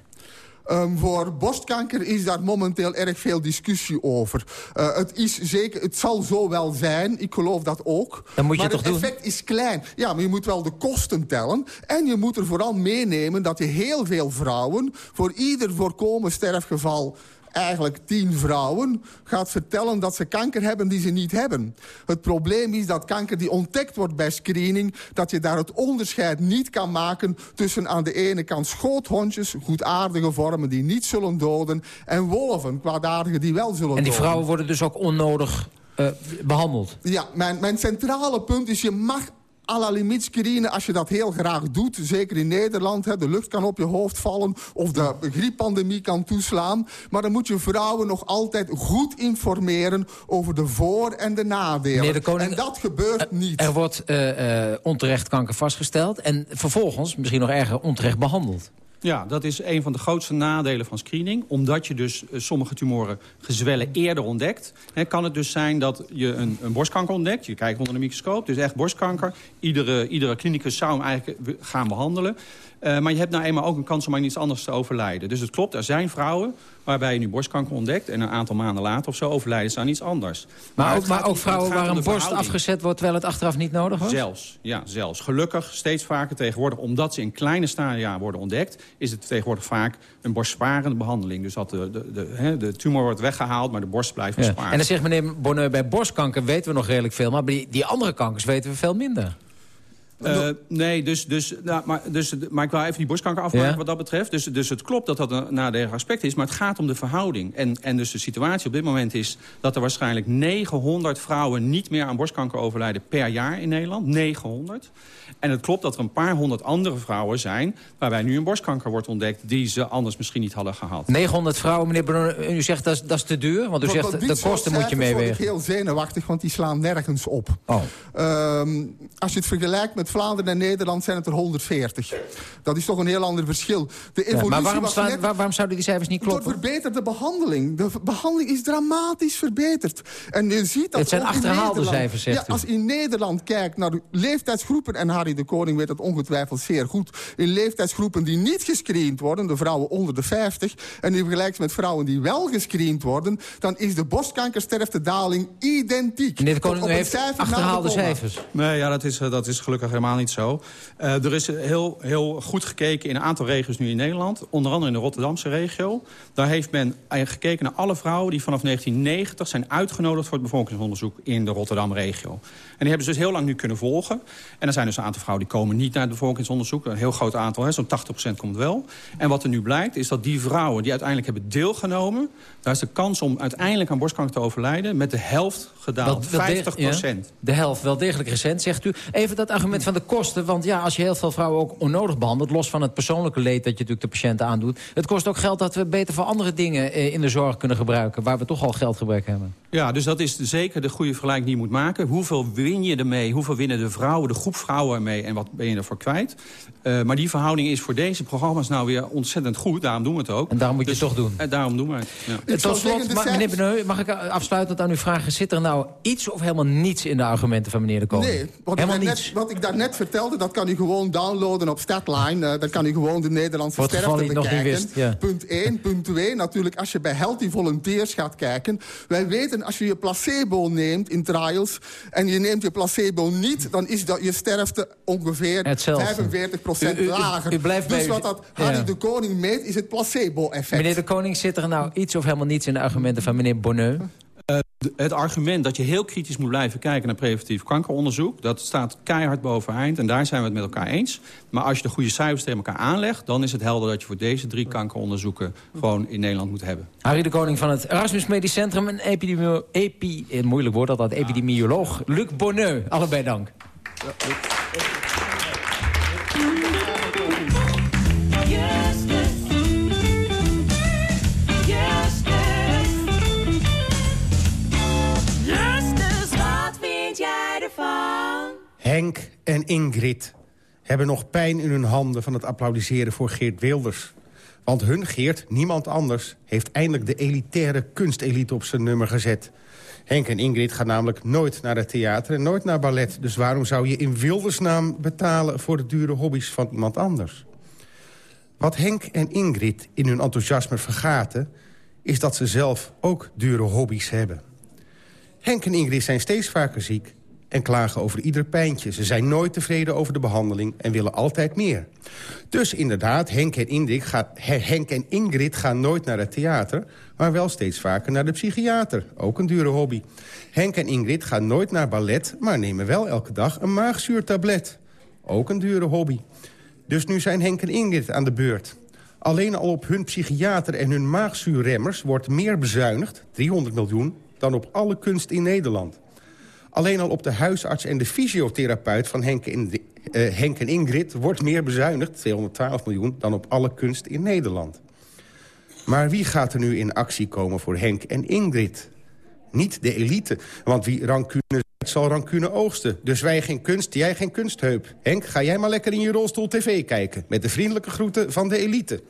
Speaker 11: Um, voor borstkanker is daar momenteel erg veel discussie over. Uh, het, is zeker, het zal zo wel zijn, ik geloof dat ook.
Speaker 7: Dan moet je
Speaker 11: maar
Speaker 7: het
Speaker 11: effect is klein. Ja, maar je moet wel de kosten tellen. En je moet er vooral meenemen dat je heel veel vrouwen... voor ieder voorkomen sterfgeval eigenlijk tien vrouwen gaat vertellen dat ze kanker hebben die ze niet hebben. Het probleem is dat kanker die ontdekt wordt bij screening... dat je daar het onderscheid niet kan maken tussen aan de ene kant schoothondjes... goedaardige vormen die niet zullen doden... en wolven, kwaadaardige die wel zullen doden.
Speaker 7: En die vrouwen worden dus ook onnodig uh, behandeld?
Speaker 11: Ja, mijn, mijn centrale punt is je mag à la als je dat heel graag doet. Zeker in Nederland. Hè, de lucht kan op je hoofd vallen of de grieppandemie kan toeslaan. Maar dan moet je vrouwen nog altijd goed informeren over de voor- en de nadelen.
Speaker 7: De Koning,
Speaker 11: en dat gebeurt niet.
Speaker 7: Er wordt uh, uh, onterecht kanker vastgesteld en vervolgens, misschien nog erger, onterecht behandeld.
Speaker 12: Ja, dat is een van de grootste nadelen van screening. Omdat je dus uh, sommige tumoren gezwellen eerder ontdekt... Kan het dus zijn dat je een, een, borstkanker ontdekt. Je kijkt onder de microscoop, dus echt borstkanker. Iedere, iedere klinicus zou hem eigenlijk gaan behandelen. Uh, maar je hebt nou eenmaal ook een kans om aan iets anders te overlijden. Dus het klopt, er zijn vrouwen waarbij je nu borstkanker ontdekt... en een aantal maanden later of zo overlijden ze aan iets anders.
Speaker 7: Maar, maar ook, maar ook vrouwen waar een borst afgezet wordt... terwijl het achteraf niet nodig was?
Speaker 12: Zelfs, ja, zelfs. Gelukkig steeds vaker tegenwoordig... omdat ze in kleine stadia worden ontdekt... is het tegenwoordig vaak een borstsparende behandeling. Dus dat de, de, de, de tumor wordt weggehaald, maar de borst blijft bespaard.
Speaker 7: Ja. En dan zegt meneer Bonheur, bij borstkanker weten we nog redelijk veel... maar bij die, die andere kankers weten we veel minder.
Speaker 12: Uh, nee, dus, dus, nou, maar, dus, maar ik wil even die borstkanker afmaken ja. wat dat betreft. Dus, dus het klopt dat dat een nadelig aspect is, maar het gaat om de verhouding. En, en dus de situatie op dit moment is dat er waarschijnlijk 900 vrouwen... niet meer aan borstkanker overlijden per jaar in Nederland. 900. En het klopt dat er een paar honderd andere vrouwen zijn... waarbij nu een borstkanker wordt ontdekt... die ze anders misschien niet hadden gehad.
Speaker 7: 900 vrouwen, meneer Bernard, u zegt dat, dat is te duur? Want u zegt de kosten moet je meewegen.
Speaker 11: Ik heel zenuwachtig, want die slaan nergens op.
Speaker 7: Oh.
Speaker 11: Um, als je het vergelijkt met Vlaanderen en Nederland zijn het er 140. Dat is toch een heel ander verschil. De
Speaker 7: Ja,
Speaker 11: evolutie
Speaker 7: maar waarom,
Speaker 11: was
Speaker 7: staan,
Speaker 11: net-
Speaker 7: waar- waarom zouden die cijfers niet kloppen?
Speaker 11: Door verbeterde behandeling. De behandeling is dramatisch verbeterd. En je ziet dat
Speaker 7: Het zijn
Speaker 11: in
Speaker 7: achterhaalde cijfers, zegt
Speaker 11: ja. Als je in Nederland kijkt naar de leeftijdsgroepen... en Harry de Koning weet dat ongetwijfeld zeer goed... in leeftijdsgroepen die niet gescreend worden... de vrouwen onder de 50... en die vergelijkt met vrouwen die wel gescreend worden... dan is de borstkankersterftedaling identiek.
Speaker 7: Meneer de Koning, heeft achterhaalde cijfers.
Speaker 12: Nee, ja, dat is, eh, dat is gelukkig helemaal niet zo. Eh, er is heel, heel goed gekeken in een aantal regio's nu in Nederland. Onder andere in de Rotterdamse regio. Daar heeft men eigenlijk gekeken naar alle vrouwen... die vanaf 1990 zijn uitgenodigd voor het bevolkingsonderzoek in de Rotterdam-regio. En die hebben ze dus heel lang nu kunnen volgen. En er zijn dus een aantal vrouwen die komen niet naar het bevolkingsonderzoek. Een heel groot aantal, zo'n 80% komt wel. En wat er nu blijkt, is dat die vrouwen die uiteindelijk hebben deelgenomen... daar is de kans om uiteindelijk aan borstkanker te overlijden... met de helft gedaald,
Speaker 7: Wel- wel deg-
Speaker 12: 50%.
Speaker 7: ja, de helft, wel degelijk recent, zegt u. Even dat argument van de kosten. Want ja, als je heel veel vrouwen ook onnodig behandelt... los van het persoonlijke leed dat je natuurlijk de patiënt aandoet... het kost ook geld dat we beter voor andere dingen eh, in de zorg kunnen gebruiken... waar we toch al geldgebrek hebben.
Speaker 12: Ja, dus dat is zeker de goede vergelijking die je moet maken. Hoeveel win je ermee? Hoeveel winnen de vrouwen, de groep vrouwen ermee? En wat ben je ervoor kwijt? Eh, maar die verhouding is voor deze programma's nou weer ontzettend goed. Daarom doen we het ook. En
Speaker 7: daarom moet je het toch doen.
Speaker 12: En daarom doen we het. Ja.
Speaker 7: Tot slot, ma- meneer Beneu, mag ik afsluitend aan u vragen... zit er nou iets of helemaal niets in de argumenten van meneer de Koning?
Speaker 11: Nee, wat ik,
Speaker 7: helemaal
Speaker 11: daarnet,
Speaker 7: niets.
Speaker 11: wat ik daarnet vertelde, dat kan u gewoon downloaden op Statline. Eh dan kan u gewoon de Nederlandse
Speaker 7: geval
Speaker 11: sterfte bekijken.
Speaker 7: wist, ja.
Speaker 11: Punt 1. Punt 2, natuurlijk als je bij Healthy Volunteers gaat kijken. Wij weten, als je je placebo neemt in trials... en je neemt je placebo niet, dan is dat je sterfte ongeveer
Speaker 7: Hetzelfde.
Speaker 11: 45
Speaker 7: U- u- u-
Speaker 11: lager.
Speaker 7: u
Speaker 11: dus
Speaker 7: bij-
Speaker 11: wat dat Harry
Speaker 7: ja.
Speaker 11: de Koning meet, is het placebo-effect.
Speaker 7: Meneer de Koning, zit er nou iets of helemaal niets in de argumenten van meneer Bonneu?
Speaker 12: Eh, het argument dat je heel kritisch moet blijven kijken naar preventief kankeronderzoek... dat staat keihard boveneind en daar zijn we het met elkaar eens. Maar als je de goede cijfers tegen elkaar aanlegt... dan is het helder dat je voor deze drie kankeronderzoeken... gewoon in Nederland moet hebben.
Speaker 7: Harry de Koning van het Erasmus Medisch Centrum... en epidemio, epi, eh, moeilijk woord dat, epidemioloog Luc Bonneu. Allebei dank.
Speaker 14: Henk en Ingrid hebben nog pijn in hun handen van het applaudisseren voor Geert Wilders. Want hun Geert, niemand anders, heeft eindelijk de elitaire kunstelite op zijn nummer gezet. Henk en Ingrid gaan namelijk nooit naar het theater en nooit naar ballet. Dus waarom zou je in Wildersnaam betalen voor de dure hobby's van iemand anders? Wat Henk en Ingrid in hun enthousiasme vergaten... is dat ze zelf ook dure hobby's hebben. Henk en Ingrid zijn steeds vaker ziek en klagen over ieder pijntje. Ze zijn nooit tevreden over de behandeling en willen altijd meer. Dus inderdaad, Henk en, Ingrid Henk en Ingrid gaan nooit naar het theater... maar wel steeds vaker naar de psychiater. Ook een dure hobby. Henk en Ingrid gaan nooit naar ballet... maar nemen wel elke dag een maagzuurtablet. Ook een dure hobby. Dus nu zijn Henk en Ingrid aan de beurt. Alleen al op hun psychiater en hun maagzuurremmers wordt meer bezuinigd... 300 miljoen, dan op alle kunst in Nederland. Alleen al op de huisarts en de fysiotherapeut van Henk en, eh, Henk en Ingrid... wordt meer bezuinigd, 212 miljoen, dan op alle kunst in Nederland. Maar wie gaat er nu in actie komen voor Henk en Ingrid? Niet de elite, want wie rancune zal rancune oogsten. Dus wij geen kunst, jij geen kunstheup. Henk, ga jij maar lekker in je rolstoel tv kijken... met de vriendelijke groeten van de elite.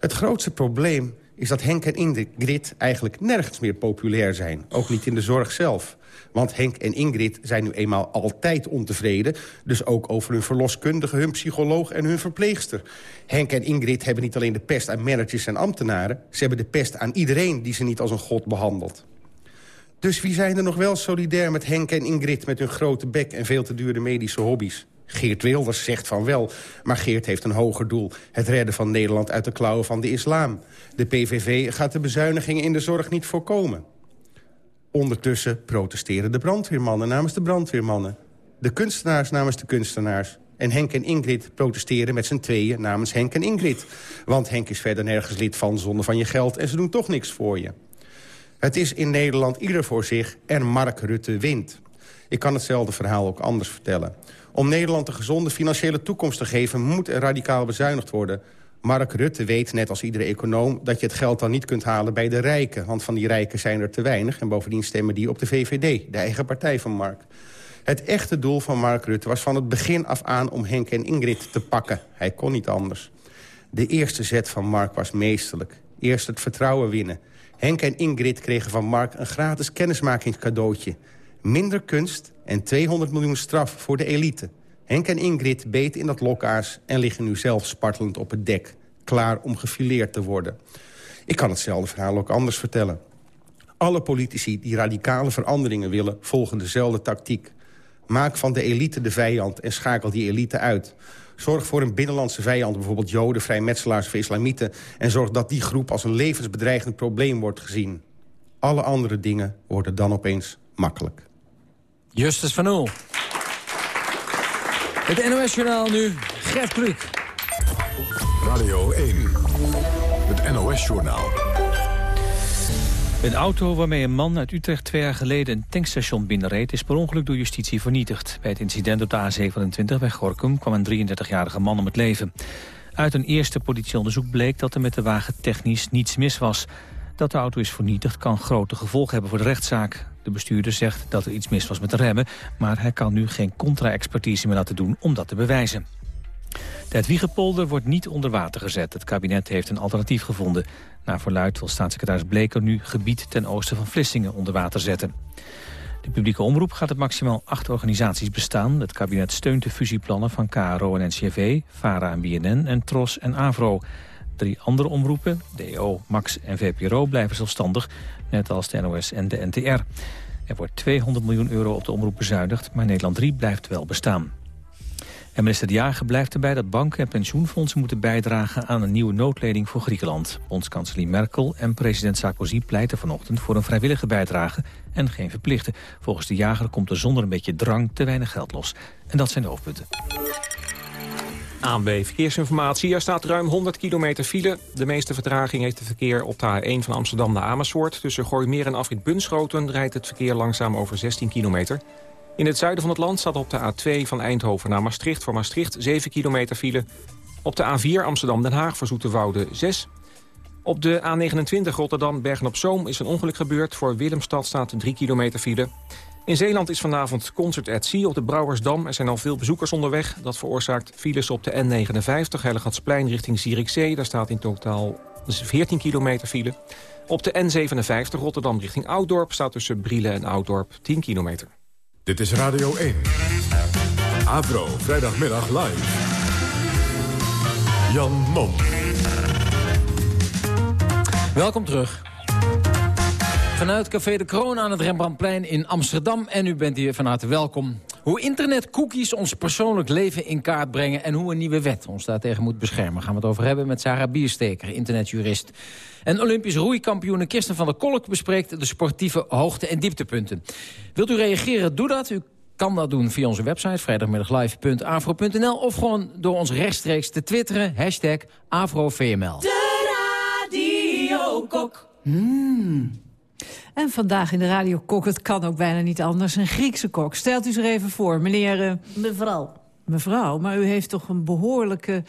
Speaker 14: Het grootste probleem is dat Henk en Ingrid eigenlijk nergens meer populair zijn. Ook niet in de zorg zelf. Want Henk en Ingrid zijn nu eenmaal altijd ontevreden. Dus ook over hun verloskundige, hun psycholoog en hun verpleegster. Henk en Ingrid hebben niet alleen de pest aan managers en ambtenaren... ze hebben de pest aan iedereen die ze niet als een god behandelt. Dus wie zijn er nog wel solidair met Henk en Ingrid... met hun grote bek en veel te dure medische hobby's? Geert Wilders zegt van wel, maar Geert heeft een hoger doel. Het redden van Nederland uit de klauwen van de islam. De PVV gaat de bezuinigingen in de zorg niet voorkomen. Ondertussen protesteren de brandweermannen namens de brandweermannen. De kunstenaars namens de kunstenaars. En Henk en Ingrid protesteren met z'n tweeën namens Henk en Ingrid. Want Henk is verder nergens lid van zonder van je geld... en ze doen toch niks voor je. Het is in Nederland ieder voor zich en Mark Rutte wint. Ik kan hetzelfde verhaal ook anders vertellen. Om Nederland een gezonde financiële toekomst te geven... moet er radicaal bezuinigd worden. Mark Rutte weet, net als iedere econoom... dat je het geld dan niet kunt halen bij de rijken. Want van die rijken zijn er te weinig. En bovendien stemmen die op de VVD, de eigen partij van Mark.
Speaker 15: Het echte doel van Mark Rutte was van het begin af aan om Henk en Ingrid te pakken. Hij kon niet anders. De eerste zet van Mark was meesterlijk. Eerst het vertrouwen winnen. Henk en Ingrid kregen van Mark een gratis kennismakingscadeautje. Minder kunst en 200 miljoen straf voor de elite. Henk en Ingrid beten in dat lokaas en liggen nu zelf spartelend op het dek. Klaar om gefileerd te worden. Ik kan hetzelfde verhaal ook anders vertellen. Alle politici die radicale veranderingen willen... volgen dezelfde tactiek. Maak van de elite de vijand en schakel die elite uit. Zorg voor een binnenlandse vijand, bijvoorbeeld joden, vrijmetselaars of islamieten... en zorg dat die groep als een levensbedreigend probleem wordt gezien. Alle andere dingen worden dan opeens makkelijk.
Speaker 7: Justus van Oel. Het NOS-journaal nu, Gert Kluk.
Speaker 1: Radio 1, het NOS-journaal.
Speaker 2: Een auto waarmee een man uit Utrecht twee jaar geleden een tankstation binnenreed... is per ongeluk door justitie vernietigd. Bij het incident op de A27 bij Gorkum kwam een 33-jarige man om het leven. Uit een eerste politieonderzoek bleek dat er met de wagen technisch niets mis was. Dat de auto is vernietigd kan grote gevolgen hebben voor de rechtszaak. De bestuurder zegt dat er iets mis was met de remmen... maar hij kan nu geen contra-expertise meer laten doen om dat te bewijzen. De Hedwiegepolder wordt niet onder water gezet. Het kabinet heeft een alternatief gevonden. Naar verluid wil staatssecretaris Bleker nu gebied ten oosten van Vlissingen onder water zetten. De publieke omroep gaat het maximaal acht organisaties bestaan. Het kabinet steunt de fusieplannen van KRO en NCV, VARA en BNN en TROS en AVRO. Drie andere omroepen, DO, MAX en VPRO, blijven zelfstandig, net als de NOS en de NTR. Er wordt 200 miljoen euro op de omroep bezuinigd, maar Nederland 3 blijft wel bestaan. En minister De Jager blijft erbij dat banken en pensioenfondsen moeten bijdragen aan een nieuwe noodleding voor Griekenland. Bondskanselier Merkel en president Sarkozy pleiten vanochtend voor een vrijwillige bijdrage en geen verplichte. Volgens De Jager komt er zonder een beetje drang te weinig geld los. En dat zijn de hoofdpunten.
Speaker 5: ANB Verkeersinformatie. Er staat ruim 100 kilometer file. De meeste vertraging heeft het verkeer op de A1 van Amsterdam naar Amersfoort. Tussen Gooimeer en Afrit Bunschoten rijdt het verkeer langzaam over 16 kilometer. In het zuiden van het land staat op de A2 van Eindhoven naar Maastricht... voor Maastricht 7 kilometer file. Op de A4 Amsterdam-Den Haag voor Zoeterwoude 6. Op de A29 Rotterdam-Bergen-op-Zoom is een ongeluk gebeurd. Voor Willemstad staat 3 kilometer file. In Zeeland is vanavond Concert at Sea op de Brouwersdam. Er zijn al veel bezoekers onderweg. Dat veroorzaakt files op de N59 Hellegatsplein richting Zierikzee. Daar staat in totaal 14 kilometer file. Op de N57 Rotterdam richting Ouddorp staat tussen Brielen en Ouddorp 10 kilometer.
Speaker 1: Dit is Radio 1. Avro, vrijdagmiddag live. Jan Mom.
Speaker 7: Welkom terug. Vanuit Café de Kroon aan het Rembrandtplein in Amsterdam. En u bent hier van harte welkom. Hoe internetcookies ons persoonlijk leven in kaart brengen... en hoe een nieuwe wet ons daartegen moet beschermen. Gaan we het over hebben met Sarah Biersteker, internetjurist. En Olympisch roeikampioen Kirsten van der Kolk bespreekt... de sportieve hoogte- en dieptepunten. Wilt u reageren? Doe dat. U kan dat doen via onze website vrijdagmiddaglive.afro.nl... of gewoon door ons rechtstreeks te twitteren, hashtag AfroVML.
Speaker 8: De Radio Kok.
Speaker 16: En vandaag in de Radio Kok, het kan ook bijna niet anders, een Griekse kok. Stelt u zich even voor, meneer... Uh,
Speaker 17: Mevrouw.
Speaker 16: Mevrouw, maar u heeft toch een behoorlijke...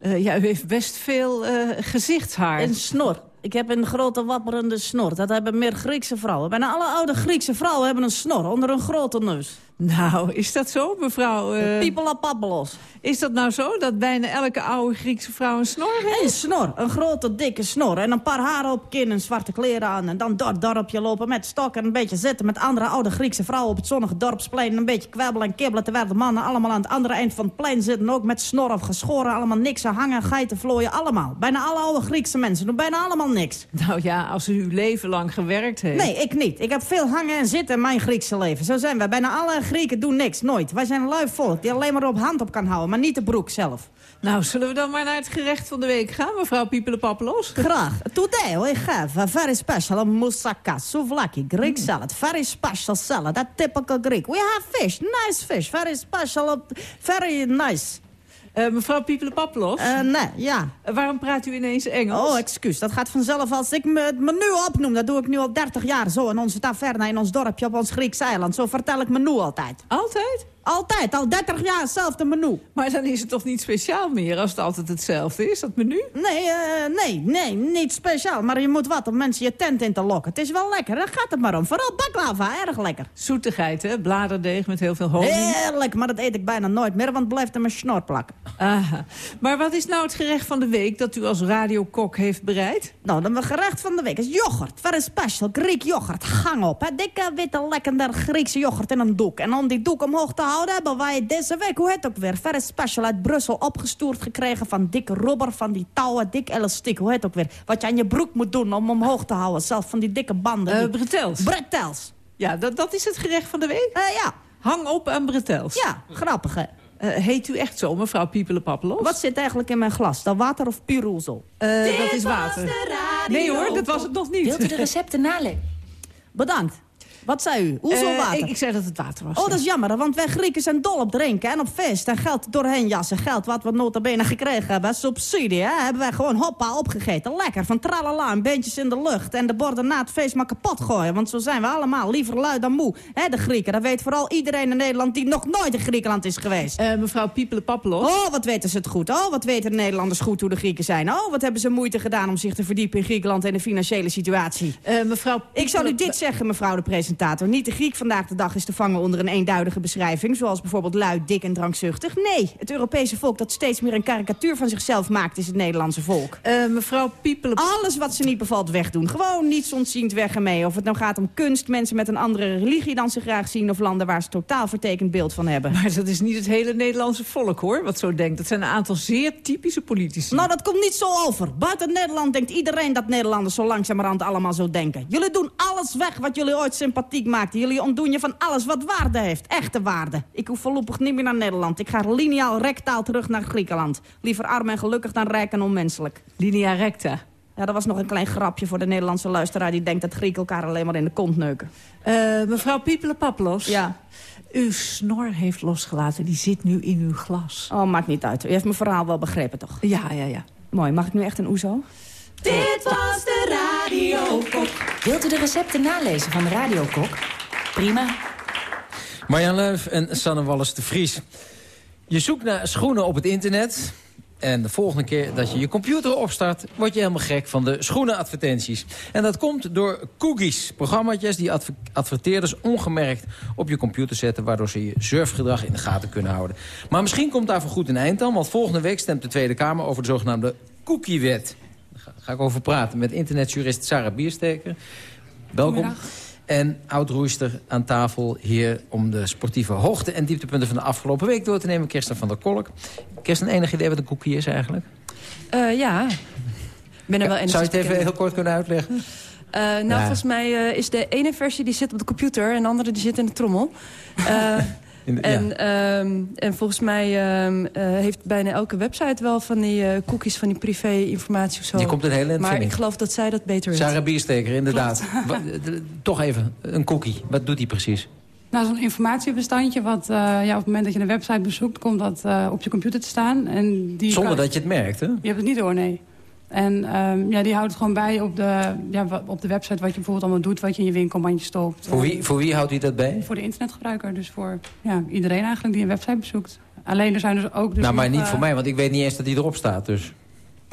Speaker 16: Uh, ja, u heeft best veel uh, gezichtshaar.
Speaker 17: Een snor. Ik heb een grote wapperende snor. Dat hebben meer Griekse vrouwen. Bijna alle oude Griekse vrouwen hebben een snor onder een grote neus.
Speaker 16: Nou, is dat zo, mevrouw? Uh...
Speaker 17: Piepela pappelos.
Speaker 16: Is dat nou zo, dat bijna elke oude Griekse vrouw een snor heeft?
Speaker 17: Een snor, een grote dikke snor. En een paar haren op kin en zwarte kleren aan. En dan door het dorpje lopen met stok en een beetje zitten... met andere oude Griekse vrouwen op het zonnige dorpsplein. Een beetje kwebbelen en kibbelen... terwijl de mannen allemaal aan het andere eind van het plein zitten... ook met snor of geschoren, allemaal niks aan hangen, geiten, vlooien, allemaal. Bijna alle oude Griekse mensen doen bijna allemaal niks.
Speaker 16: Nou ja, als u uw leven lang gewerkt heeft.
Speaker 17: Nee, ik niet. Ik heb veel hangen en zitten in mijn Griekse leven. Zo zijn wij. Bijna alle Grieken doen niks, nooit. Wij zijn een lui volk die alleen maar op hand op kan houden, maar niet de broek zelf.
Speaker 16: Nou, zullen we dan maar naar het gerecht van de week gaan, mevrouw Piepele-Pappelos?
Speaker 17: Graag. Today we have a very special moussaka, souvlaki, Greek
Speaker 16: Hmm.
Speaker 17: salad. Very special salad, that typical Greek. We have fish, nice fish, very special, very nice.
Speaker 16: Uh, mevrouw Piepele-Pappelos?
Speaker 17: Uh, nee, ja.
Speaker 16: Uh, waarom praat u ineens Engels?
Speaker 17: Oh, excuus. Dat gaat vanzelf als ik me het menu opnoem. Dat doe ik nu al 30 jaar zo in onze taverne, in ons dorpje, op ons Grieks eiland. Zo vertel ik menu altijd.
Speaker 16: Altijd?
Speaker 17: Altijd, al 30 jaar hetzelfde menu.
Speaker 16: Maar dan is het toch niet speciaal meer als het altijd hetzelfde is, dat menu?
Speaker 17: Nee, uh, nee, nee, niet speciaal. Maar je moet wat om mensen je tent in te lokken. Het is wel lekker, daar gaat het maar om. Vooral baklava, erg lekker.
Speaker 16: Zoetigheid, hè? Bladerdeeg met heel veel honing.
Speaker 17: Heerlijk, maar dat eet ik bijna nooit meer, want het blijft in mijn snor plakken.
Speaker 16: Aha. Maar wat is nou het gerecht van de week dat u als radiokok heeft bereid?
Speaker 17: Nou, dan gerecht van de week is yoghurt. Very special, Griek yoghurt. Gang op, hè? Dikke, witte, lekkende Griekse yoghurt in een doek. En om die doek omhoog te houden hebben wij deze week, hoe heet het ook weer... Very special uit Brussel opgestuurd gekregen van dikke rubber... van die touwen, dik elastiek, hoe heet het ook weer... wat je aan je broek moet doen om omhoog te houden. Zelf van die dikke banden.
Speaker 16: Uh,
Speaker 17: die...
Speaker 16: bretels.
Speaker 17: Bretels.
Speaker 16: Ja, dat, dat is het gerecht van de week?
Speaker 17: Uh, ja.
Speaker 16: Hang op aan bretels.
Speaker 17: Ja, grappig, hè?
Speaker 16: Uh, heet u echt zo, mevrouw Piepelenpappelos?
Speaker 17: Wat zit eigenlijk in mijn glas? Dat water of puur roezel?
Speaker 16: Uh, dat is water. Nee hoor, dat was het nog niet.
Speaker 18: Wilt u de recepten nalezen?
Speaker 17: Bedankt. Wat zei u? Hoezo
Speaker 16: uh,
Speaker 17: water?
Speaker 16: Ik, ik, zei dat het water was.
Speaker 17: Oh, dat is jammer, want wij Grieken zijn dol op drinken en op feest. En geld doorheen jassen. Geld wat we nota bene gekregen hebben. Subsidie, hè? Hebben wij gewoon hoppa opgegeten. Lekker, van tralala, een beentjes in de lucht. En de borden na het feest maar kapot gooien. Want zo zijn we allemaal, liever lui dan moe. Hè, de Grieken, dat weet vooral iedereen in Nederland... die nog nooit in Griekenland is geweest.
Speaker 16: Uh, mevrouw Piepelen-Pappelos.
Speaker 17: Oh, wat weten ze het goed. Oh, wat weten de Nederlanders goed hoe de Grieken zijn. Oh, wat hebben ze moeite gedaan om zich te verdiepen in Griekenland... en de financiële situatie.
Speaker 16: Uh, mevrouw
Speaker 17: Ik zou u dit zeggen, mevrouw de presentator. Niet de Griek vandaag de dag is te vangen onder een eenduidige beschrijving... zoals bijvoorbeeld luid, dik en drankzuchtig. Nee, het Europese volk dat steeds meer een karikatuur van zichzelf maakt... is het Nederlandse volk.
Speaker 16: Uh, mevrouw Piepelen...
Speaker 17: Alles wat ze niet bevalt wegdoen. Gewoon niets ontziend weg ermee. Of het nou gaat om kunst, mensen met een andere religie dan ze graag zien... of landen waar ze totaal vertekend beeld van hebben.
Speaker 16: Maar dat is niet het hele Nederlandse volk, hoor, wat zo denkt. Dat zijn een aantal zeer typische politici.
Speaker 17: Nou, dat komt niet zo over. Buiten Nederland denkt iedereen dat Nederlanders zo langzamerhand allemaal zo denken. Jullie doen alles weg wat jullie ooit sympathiek maakten. Jullie ontdoen je van alles wat waarde heeft. Echte waarde. Ik hoef voorlopig niet meer naar Nederland. Ik ga lineaal rectaal terug naar Griekenland. Liever arm en gelukkig dan rijk en onmenselijk.
Speaker 16: Linea recta.
Speaker 17: Ja, dat was nog een klein grapje voor de Nederlandse luisteraar... die denkt dat Grieken elkaar alleen maar in de kont neuken.
Speaker 16: Uh, mevrouw Piepelen-Paplos.
Speaker 17: Ja.
Speaker 16: Uw snor heeft losgelaten. Die zit nu in uw glas.
Speaker 17: Oh, maakt niet uit. U heeft mijn verhaal wel begrepen, toch?
Speaker 16: Ja, ja, ja.
Speaker 17: Mooi. Mag ik nu echt een oezo?
Speaker 8: Dit was de Radio Kok.
Speaker 18: Wilt u de recepten nalezen van de Radio Kok? Prima.
Speaker 7: Marjan Leuf en Sanne Wallis de Vries. Je zoekt naar schoenen op het internet... En de volgende keer dat je je computer opstart... word je helemaal gek van de schoenenadvertenties. En dat komt door cookies. Programma's die adver adverteerders ongemerkt op je computer zetten... waardoor ze je surfgedrag in de gaten kunnen houden. Maar misschien komt daar voor goed een eind aan... want volgende week stemt de Tweede Kamer over de zogenaamde cookiewet. Ga ik over praten met internetjurist Sarah Biersteker. Welkom. En oud-roeister aan tafel hier om de sportieve hoogte- en dieptepunten van de afgelopen week door te nemen. Kirsten van der Kolk. Kirsten, enig idee wat een cookie is eigenlijk?
Speaker 19: Uh, ja. Ben er wel
Speaker 7: ja, Zou je het even heel kort kunnen uitleggen?
Speaker 19: Uh, nou, ja. volgens mij uh, is de ene versie die zit op de computer en de andere die zit in de trommel. De, en, ja. um, en volgens mij um, uh, heeft bijna elke website wel van die uh, cookies, van die privé-informatie of zo.
Speaker 7: Je komt een hele
Speaker 19: Maar ik geloof dat zij dat beter weet.
Speaker 7: Sarah Biersteker, inderdaad. Toch even, een cookie. Wat doet die precies?
Speaker 20: Nou, zo'n informatiebestandje wat uh, ja, op het moment dat je een website bezoekt... komt dat op je computer te staan. En die
Speaker 7: Zonder
Speaker 20: kan...
Speaker 7: dat je het merkt, hè?
Speaker 20: Je hebt het niet door, nee. En um, ja, die houdt het gewoon bij op de, ja, op de website wat je bijvoorbeeld allemaal doet... wat je in je winkelmandje stopt.
Speaker 7: Voor wie, voor wie houdt hij dat bij?
Speaker 20: Voor de internetgebruiker. Dus voor ja, iedereen eigenlijk die een website bezoekt. Alleen er zijn dus ook... Dus
Speaker 7: nou, maar
Speaker 20: nog,
Speaker 7: niet voor mij, want ik weet niet eens dat hij erop staat. Dus.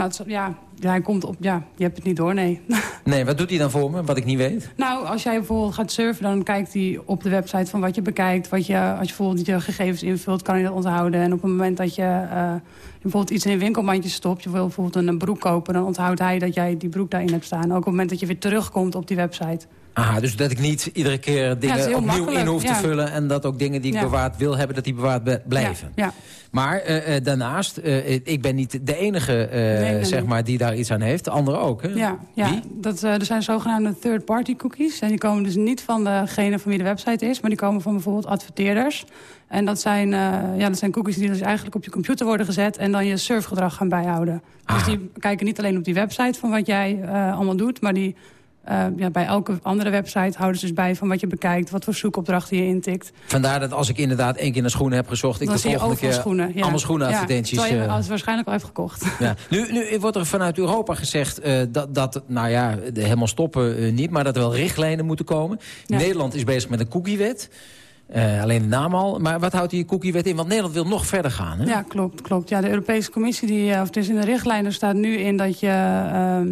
Speaker 20: Nou, is, ja, ja, hij komt op... Ja, je hebt het niet door, nee.
Speaker 7: Nee, wat doet hij dan voor me, wat ik niet weet?
Speaker 20: Nou, als jij bijvoorbeeld gaat surfen... dan kijkt hij op de website van wat je bekijkt. Wat je, als je bijvoorbeeld je gegevens invult, kan hij dat onthouden. En op het moment dat je uh, bijvoorbeeld iets in een winkelmandje stopt... je wil bijvoorbeeld een broek kopen... dan onthoudt hij dat jij die broek daarin hebt staan. Ook op het moment dat je weer terugkomt op die website.
Speaker 7: Aha, dus dat ik niet iedere keer dingen
Speaker 20: ja,
Speaker 7: opnieuw in hoef
Speaker 20: ja.
Speaker 7: te vullen... en dat ook dingen die ik
Speaker 20: Ja.
Speaker 7: bewaard wil hebben, dat die bewaard blijven.
Speaker 20: Ja.
Speaker 7: Maar eh, eh, daarnaast, eh, ik ben niet de enige
Speaker 20: nee,
Speaker 7: zeg maar, die daar iets aan heeft. De anderen ook, hè?
Speaker 20: Ja, ja. Dat, eh, er zijn zogenaamde third-party cookies. En die komen dus niet van degene van wie de website is... maar die komen van bijvoorbeeld adverteerders. En dat zijn, ja, dat zijn cookies die dus eigenlijk op je computer worden gezet... en dan je surfgedrag gaan bijhouden. Dus die kijken niet alleen op die website van wat jij allemaal doet... maar die... eh, ja, bij elke andere website houden ze dus bij van wat je bekijkt... wat voor zoekopdrachten je intikt.
Speaker 7: Vandaar dat als ik inderdaad één keer naar schoenen heb gezocht... ik
Speaker 20: dan
Speaker 7: de volgende keer
Speaker 20: schoenen. Ja.
Speaker 7: allemaal schoenenadvertenties...
Speaker 20: Ja, terwijl je
Speaker 7: eh,
Speaker 20: het waarschijnlijk al heeft gekocht.
Speaker 7: Ja. Nu, nu wordt er vanuit Europa gezegd eh, dat, dat, nou ja, de helemaal stoppen niet... maar dat er wel richtlijnen moeten komen.
Speaker 20: Ja.
Speaker 7: Nederland is bezig met een cookiewet. Alleen de naam al. Maar wat houdt die cookiewet in? Want Nederland wil nog verder gaan. Hè?
Speaker 20: Ja, klopt. klopt. Ja, de Europese Commissie, die, of dus in de richtlijnen staat nu in dat je... ehm,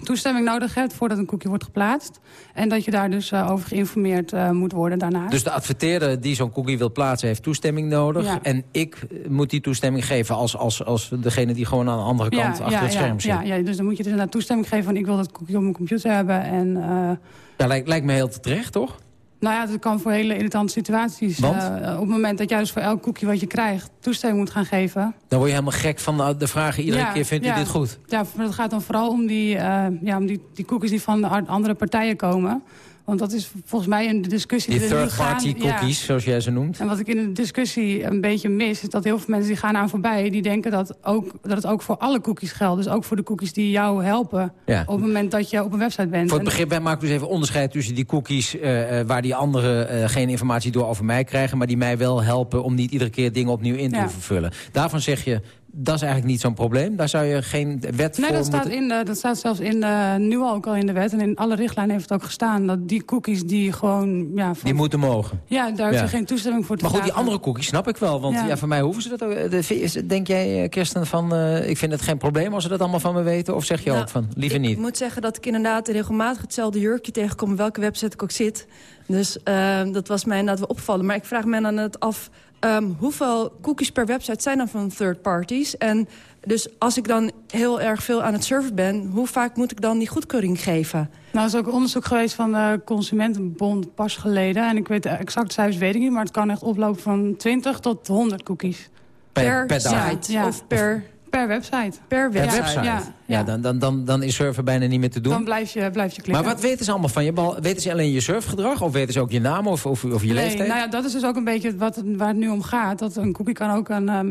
Speaker 20: toestemming nodig hebt voordat een cookie wordt geplaatst. En dat je daar dus eh, over geïnformeerd eh, moet worden daarna.
Speaker 7: Dus de adverteerder die zo'n cookie wil plaatsen heeft toestemming nodig.
Speaker 20: Ja.
Speaker 7: En ik eh, moet die toestemming geven als, als, als degene die gewoon aan de andere kant achter het scherm zit.
Speaker 20: ja, ja, dus dan moet je dus inderdaad toestemming geven van ik wil dat cookie op mijn computer hebben. En, eh,
Speaker 7: Ja, lijkt, lijkt me heel terecht, toch?
Speaker 20: Nou ja, dat kan voor hele irritante situaties.
Speaker 7: Want?
Speaker 20: eh, op het moment dat jij dus voor elk cookie wat je krijgt toestemming moet gaan geven.
Speaker 7: Dan word je helemaal gek van de, de vragen iedere
Speaker 20: Ja,
Speaker 7: keer, vindt
Speaker 20: ja.
Speaker 7: u dit goed?
Speaker 20: Ja, maar het gaat dan vooral om die, eh, ja, om die, die cookies die van de andere partijen komen. Want dat is volgens mij de discussie...
Speaker 7: Die
Speaker 20: er
Speaker 7: third-party
Speaker 20: gaan- ja.
Speaker 7: cookies, zoals jij ze noemt.
Speaker 20: En wat ik in de discussie een beetje mis... is dat heel veel mensen die gaan aan voorbij... die denken dat, ook, dat het ook voor alle cookies geldt. Dus ook voor de cookies die jou helpen...
Speaker 7: Ja.
Speaker 20: op het moment dat je op een website bent.
Speaker 7: Voor het begrip, wij maken dus even onderscheid tussen die cookies... eh, eh, waar die anderen eh, geen informatie door over mij krijgen... maar die mij wel helpen om niet iedere keer dingen opnieuw in te
Speaker 20: Ja.
Speaker 7: hoeven vullen. Daarvan zeg je, dat is eigenlijk niet zo'n probleem. Daar zou je geen wet
Speaker 20: Nee,
Speaker 7: voor
Speaker 20: dat staat,
Speaker 7: moeten...
Speaker 20: in de, dat staat zelfs in de, nu al ook al in de wet. En in alle richtlijnen heeft het ook gestaan. Dat die cookies die gewoon... Ja, van-
Speaker 7: Die moeten mogen.
Speaker 20: ja daar is
Speaker 7: Ja.
Speaker 20: er geen toestemming voor te
Speaker 7: Maar goed, die andere cookies snap ik wel. Want ja.
Speaker 20: Ja.
Speaker 7: voor mij hoeven ze dat ook. Denk jij, eh, Kirsten, van... eh, ik vind het geen probleem als ze dat allemaal van me weten? Of zeg je
Speaker 19: Nou,
Speaker 7: ook van, liever
Speaker 19: ik
Speaker 7: niet?
Speaker 19: moet zeggen dat ik inderdaad regelmatig hetzelfde jurkje tegenkom... welke website ik ook zit. Dus ehm, dat was mij inderdaad wel opvallen. Maar ik vraag me dan het af... ehm, hoeveel cookies per website zijn dan van third parties? En dus als ik dan heel erg veel aan het surfen ben... hoe vaak moet ik dan die goedkeuring geven?
Speaker 20: Nou, er is ook onderzoek geweest van de Consumentenbond pas geleden. En ik weet de exacte cijfers weet ik niet, maar het kan echt oplopen van 20 tot 100 cookies.
Speaker 7: Per- per dag?
Speaker 19: site
Speaker 20: Ja.
Speaker 19: of per...
Speaker 20: Per website.
Speaker 19: Per
Speaker 7: Per
Speaker 19: website.
Speaker 7: website?
Speaker 20: Ja,
Speaker 7: Ja, dan, dan, dan, dan is surfen bijna niet meer te doen.
Speaker 20: Dan blijf je, blijf je klikken.
Speaker 7: Maar wat weten ze allemaal van je? Weten ze alleen je surfgedrag? Of weten ze ook je naam of, of, of je
Speaker 20: nee,
Speaker 7: leeftijd?
Speaker 20: Nou ja, dat is dus ook een beetje wat, waar het nu om gaat. Dat een cookie kan ook een... ehm,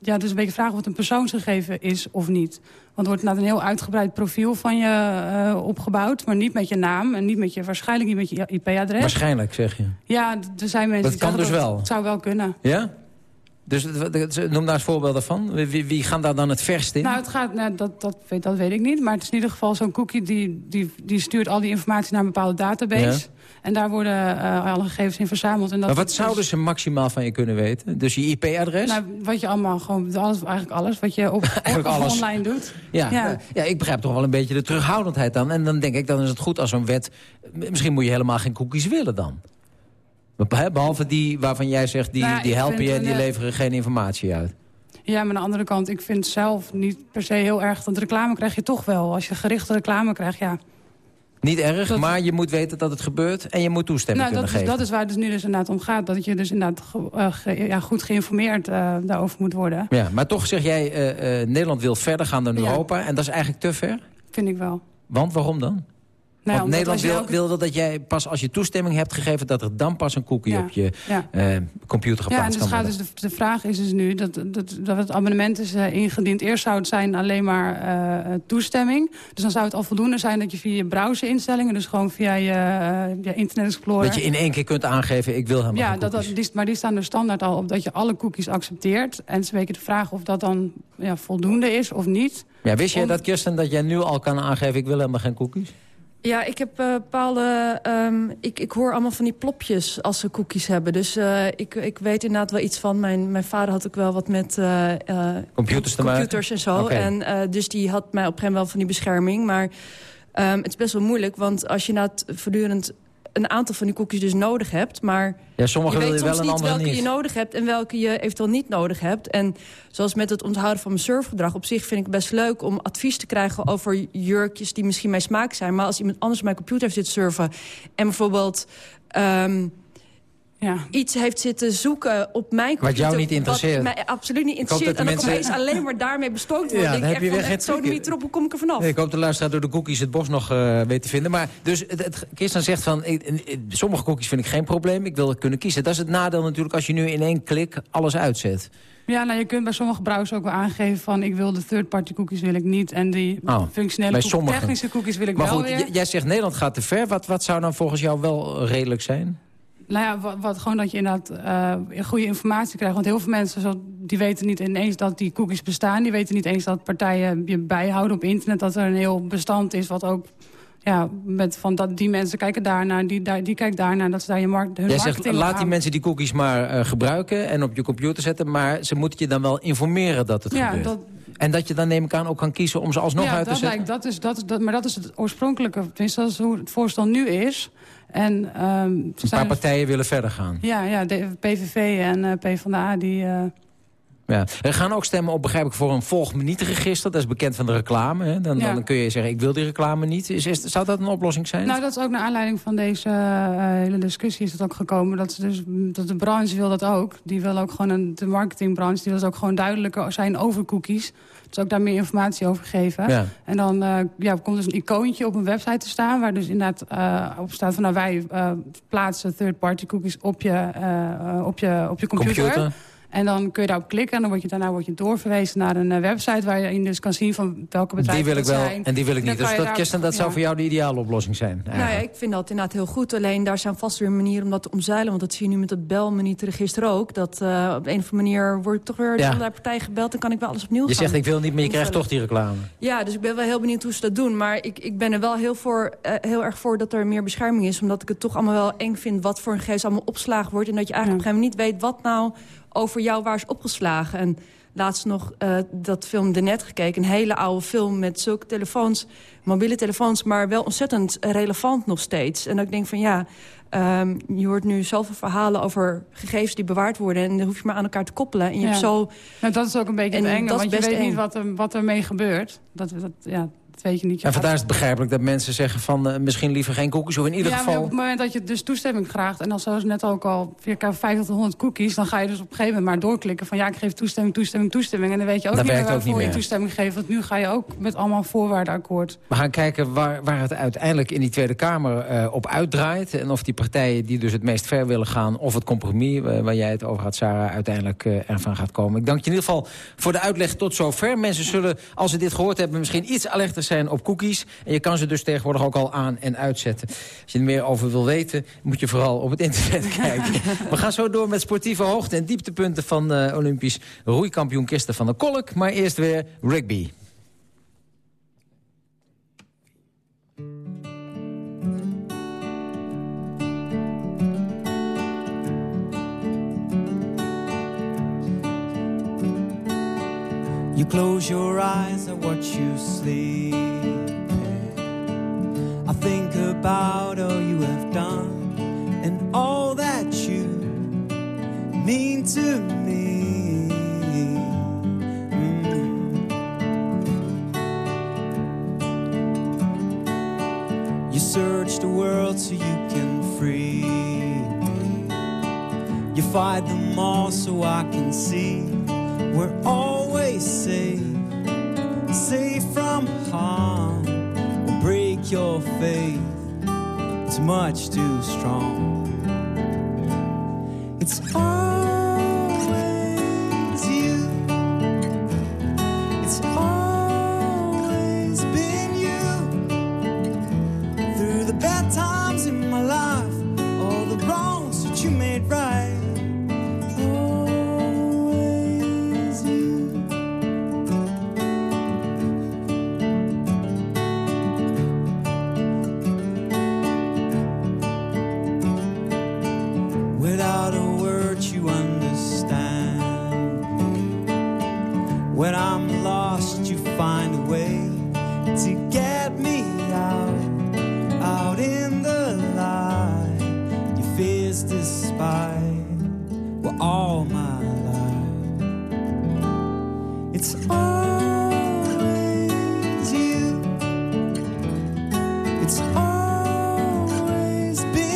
Speaker 20: ja, dus een beetje vragen of het een persoonsgegeven is of niet. Want er wordt inderdaad een heel uitgebreid profiel van je eh, opgebouwd. Maar niet met je naam en niet met je, waarschijnlijk niet met je IP-adres.
Speaker 7: Waarschijnlijk, zeg je.
Speaker 20: Ja, er zijn mensen
Speaker 7: Dat
Speaker 20: die
Speaker 7: kan dus
Speaker 20: dat
Speaker 7: wel.
Speaker 20: Het zou wel kunnen.
Speaker 7: Ja? Dus noem daar eens voorbeelden van. Wie, wie gaan daar dan het verst in?
Speaker 20: Nou, het gaat, nou, dat, dat, weet, dat weet ik niet. Maar het is in ieder geval zo'n cookie die, die, die stuurt al die informatie naar een bepaalde database.
Speaker 7: Ja.
Speaker 20: En daar worden eh, alle gegevens in verzameld. En dat
Speaker 7: maar wat zouden ze maximaal van je kunnen weten? Dus je IP-adres?
Speaker 20: Nou, wat je allemaal gewoon, alles, eigenlijk alles wat je op,
Speaker 7: Eigenlijk
Speaker 20: op-
Speaker 7: alles.
Speaker 20: online doet.
Speaker 7: Ja,
Speaker 20: Ja.
Speaker 7: ja. ja, ik begrijp toch wel een beetje de terughoudendheid dan. En dan denk ik, dan is het goed als zo'n wet... Misschien moet je helemaal geen cookies willen dan. Be- Behalve die waarvan jij zegt, die,
Speaker 20: Nou
Speaker 7: die helpen je en die
Speaker 20: eh,
Speaker 7: leveren geen informatie uit.
Speaker 20: Ja, maar aan de andere kant, ik vind zelf niet per se heel erg... want reclame krijg je toch wel. Als je gerichte reclame krijgt, ja.
Speaker 7: Niet erg, maar je moet weten dat het gebeurt... en je moet toestemming
Speaker 20: Nou, dat,
Speaker 7: kunnen
Speaker 20: is,
Speaker 7: geven.
Speaker 20: dat is waar het dus nu dus inderdaad om gaat. Dat je dus inderdaad ge- eh, ge- ja, goed geïnformeerd eh, daarover moet worden.
Speaker 7: Ja, maar toch zeg jij, Nederland wil verder gaan dan
Speaker 20: Ja.
Speaker 7: Europa... en dat is eigenlijk te ver?
Speaker 20: Vind ik wel.
Speaker 7: Want waarom dan?
Speaker 20: Nou
Speaker 7: Want Nederland
Speaker 20: je
Speaker 7: wil,
Speaker 20: elke-
Speaker 7: wil dat jij pas als je toestemming hebt gegeven... dat er dan pas een cookie
Speaker 20: Ja,
Speaker 7: op je
Speaker 20: ja.
Speaker 7: eh, computer
Speaker 20: Ja, en
Speaker 7: geplaatst
Speaker 20: dus gaat
Speaker 7: worden.
Speaker 20: dus de, de vraag is dus nu dat, dat, dat het abonnement is eh, ingediend. Eerst zou het zijn alleen maar eh, toestemming. Dus dan zou het al voldoende zijn dat je via je browserinstellingen... dus gewoon via je, je Internet Explorer...
Speaker 7: Dat je in één keer kunt aangeven, ik wil helemaal
Speaker 20: Ja,
Speaker 7: geen
Speaker 20: dat, dat, die, maar die staan er standaard al op dat je alle cookies accepteert. En ze weken de vraag of dat dan ja, voldoende is of niet.
Speaker 7: Ja, wist jij
Speaker 20: Om-
Speaker 7: dat, Kirsten, dat jij nu al kan aangeven... ik wil helemaal geen cookies?
Speaker 19: Ja, ik heb eh, bepaalde... ehm, ik, ik hoor allemaal van die plopjes als ze cookies hebben. Dus eh, ik, ik weet inderdaad wel iets van. Mijn, mijn vader had ook wel wat met eh,
Speaker 7: Computers te maken?
Speaker 19: computers en zo. En, dus die had mij op een gegeven moment wel van die bescherming. Maar ehm, het is best wel moeilijk. Want als je nou voortdurend een aantal van die cookies dus nodig hebt... maar
Speaker 7: Ja, sommige
Speaker 19: je
Speaker 7: wil
Speaker 19: weet
Speaker 7: je wel
Speaker 19: soms
Speaker 7: en
Speaker 19: niet welke
Speaker 7: niet.
Speaker 19: je nodig hebt... en welke je eventueel niet nodig hebt. En zoals met het onthouden van mijn surfgedrag... op zich vind ik het best leuk om advies te krijgen over jurkjes... die misschien mijn smaak zijn. Maar als iemand anders op mijn computer zit surfen... en bijvoorbeeld... ehm,
Speaker 20: Ja.
Speaker 19: iets heeft zitten zoeken op mijn computer...
Speaker 7: jou niet interesseert.
Speaker 19: Wat mij absoluut niet interesseert.
Speaker 7: dat
Speaker 19: En dan
Speaker 7: mensen-
Speaker 19: alleen maar daarmee bestookt
Speaker 7: Ja,
Speaker 19: worden.
Speaker 7: dan
Speaker 19: denk
Speaker 7: heb je
Speaker 19: echt
Speaker 7: weer geen
Speaker 19: zo niet erop, hoe kom ik er vanaf?
Speaker 7: Nee, ik hoop de luisteraar door de cookies het bos nog eh weet te vinden. Maar dus, het, het, Kirsten zegt van, ik, ik- sommige cookies vind ik geen probleem. Ik wil het kunnen kiezen. Dat is het nadeel natuurlijk als je nu in één klik alles uitzet.
Speaker 20: Ja, nou, je kunt bij sommige browsers ook wel aangeven van... ik wil de third-party cookies wil ik niet. En die
Speaker 7: Oh,
Speaker 20: functionele
Speaker 7: bij
Speaker 20: cookies,
Speaker 7: sommige.
Speaker 20: technische cookies wil ik
Speaker 7: Maar
Speaker 20: wel
Speaker 7: goed,
Speaker 20: weer.
Speaker 7: jij zegt Nederland gaat te ver. Wat, wat zou dan volgens jou wel redelijk zijn?
Speaker 20: Nou ja, wat, wat gewoon dat je inderdaad eh, goede informatie krijgt. Want heel veel mensen zo, die weten niet ineens dat die cookies bestaan. Die weten niet eens dat partijen je bijhouden op internet. Dat er een heel bestand is wat ook ja, met van dat, die mensen kijken daarnaar, die, daar, die kijkt daarnaar. Dat ze daar je markt, hun
Speaker 7: Jij zegt, laat
Speaker 20: aan-
Speaker 7: die mensen die cookies maar eh, gebruiken... en op je computer zetten, maar ze moeten je dan wel informeren dat het
Speaker 20: Ja,
Speaker 7: gebeurt.
Speaker 20: dat-
Speaker 7: En dat je dan neem ik aan ook kan kiezen om ze alsnog
Speaker 20: ja,
Speaker 7: uit te
Speaker 20: dat
Speaker 7: zetten?
Speaker 20: lijkt, dat is, dat, is- dat, maar dat is het oorspronkelijke. Tenminste, dat is hoe het voorstel nu is. En, ehm,
Speaker 7: Een paar partijen willen verder gaan.
Speaker 20: Ja, ja de PVV en eh PvdA, die...
Speaker 7: Ja. Er gaan ook stemmen op, begrijp ik, voor een volg me niet register. Dat is bekend van de reclame. Hè? Dan,
Speaker 20: Ja.
Speaker 7: dan kun je zeggen, ik wil die reclame niet. Is, is, zou dat een oplossing zijn?
Speaker 20: Nou, dat is ook naar aanleiding van deze eh, hele discussie is het ook gekomen. Dat, ze dus, dat de branche wil dat ook. Die wil ook gewoon, een, de marketingbranche, die wil dus ook gewoon duidelijker zijn over cookies. Dus ook daar meer informatie over geven.
Speaker 7: Ja.
Speaker 20: En dan eh, ja, komt dus een icoontje op een website te staan... waar dus inderdaad eh, op staat van... nou, wij plaatsen third-party cookies op je, op je, op je computer.
Speaker 7: Computer.
Speaker 20: En dan kun je daarop klikken en dan word je, daarna word je doorverwezen naar een eh, website... waar je dus kan zien van welke bedrijven
Speaker 7: Die wil ik
Speaker 20: dat
Speaker 7: wel
Speaker 20: zijn.
Speaker 7: en die wil ik
Speaker 20: Dan
Speaker 7: niet. Dus
Speaker 20: je
Speaker 7: dat,
Speaker 20: daar-
Speaker 7: Kirsten, dat zou voor jou de ideale oplossing zijn.
Speaker 19: Nou ja, ik vind dat inderdaad heel goed. Alleen daar zijn vast weer manieren om dat te omzeilen. Want dat zie je nu met het belmanietregister ook. Dat eh, op de een of andere manier wordt ik toch weer
Speaker 7: Ja.
Speaker 19: door de partij gebeld... en kan ik wel alles opnieuw
Speaker 7: Je
Speaker 19: gaan
Speaker 7: zegt ik wil niet, maar je krijgt toch die reclame.
Speaker 19: Ja, dus ik ben wel heel benieuwd hoe ze dat doen. Maar ik, ik ben er wel heel, voor, eh, heel erg voor dat er meer bescherming is. Omdat ik het toch allemaal wel eng vind wat voor een gegevens allemaal opgeslagen wordt. En dat je eigenlijk op een gegeven moment niet weet wat nou over jou waar is opgeslagen. En laatst nog eh, dat film De Net gekeken. Een hele oude film met zulke telefoons, mobiele telefoons... maar wel ontzettend relevant nog steeds. En dat ik denk van ja, ehm, je hoort nu zoveel verhalen over gegevens die bewaard worden... en dan hoef je maar aan elkaar te koppelen. En je
Speaker 20: Ja.
Speaker 19: hebt zo...
Speaker 20: Nou, dat is ook een beetje
Speaker 19: En
Speaker 20: het enge, want je weet niet wat er, wat er mee gebeurt. Dat, dat, ja, weet je niet. Je
Speaker 7: En vandaar is het begrijpelijk dat mensen zeggen van... eh, misschien liever geen cookies, of in ieder
Speaker 20: ja, maar
Speaker 7: geval...
Speaker 20: op het moment dat je dus toestemming vraagt... en dan zoals net ook al, je krijgt 50 tot 100 cookies... dan ga je dus op een gegeven moment maar doorklikken van... ja, ik geef toestemming, toestemming, toestemming. En dan weet je ook
Speaker 7: Dat
Speaker 20: niet meer waarvoor
Speaker 7: niet
Speaker 20: je toestemming geeft. Want nu ga je ook met allemaal voorwaarden akkoord.
Speaker 7: We gaan kijken waar, waar het uiteindelijk in die Tweede Kamer eh, op uitdraait. En of die partijen die dus het meest ver willen gaan... of het compromis, eh, waar jij het over had, Sarah, uiteindelijk ervan gaat komen. Ik dank je in ieder geval voor de uitleg tot zover. Mensen zullen, als ze dit gehoord hebben, misschien iets alerter zijn op cookies. En je kan ze dus tegenwoordig ook al aan- en uitzetten. Als je er meer over wil weten, moet je vooral op het internet kijken. We gaan zo door met sportieve hoogte- en dieptepunten van eh, Olympisch roeikampioen Kirsten van der Kolk. Maar eerst weer rugby.
Speaker 13: You close your eyes, I watch you sleep. I think about all you have done and all that you mean to me. Mm. You search the world so you can free me. You fight them all so I can see we're safe, safe from harm. Break your faith, it's much too strong. It's always has been.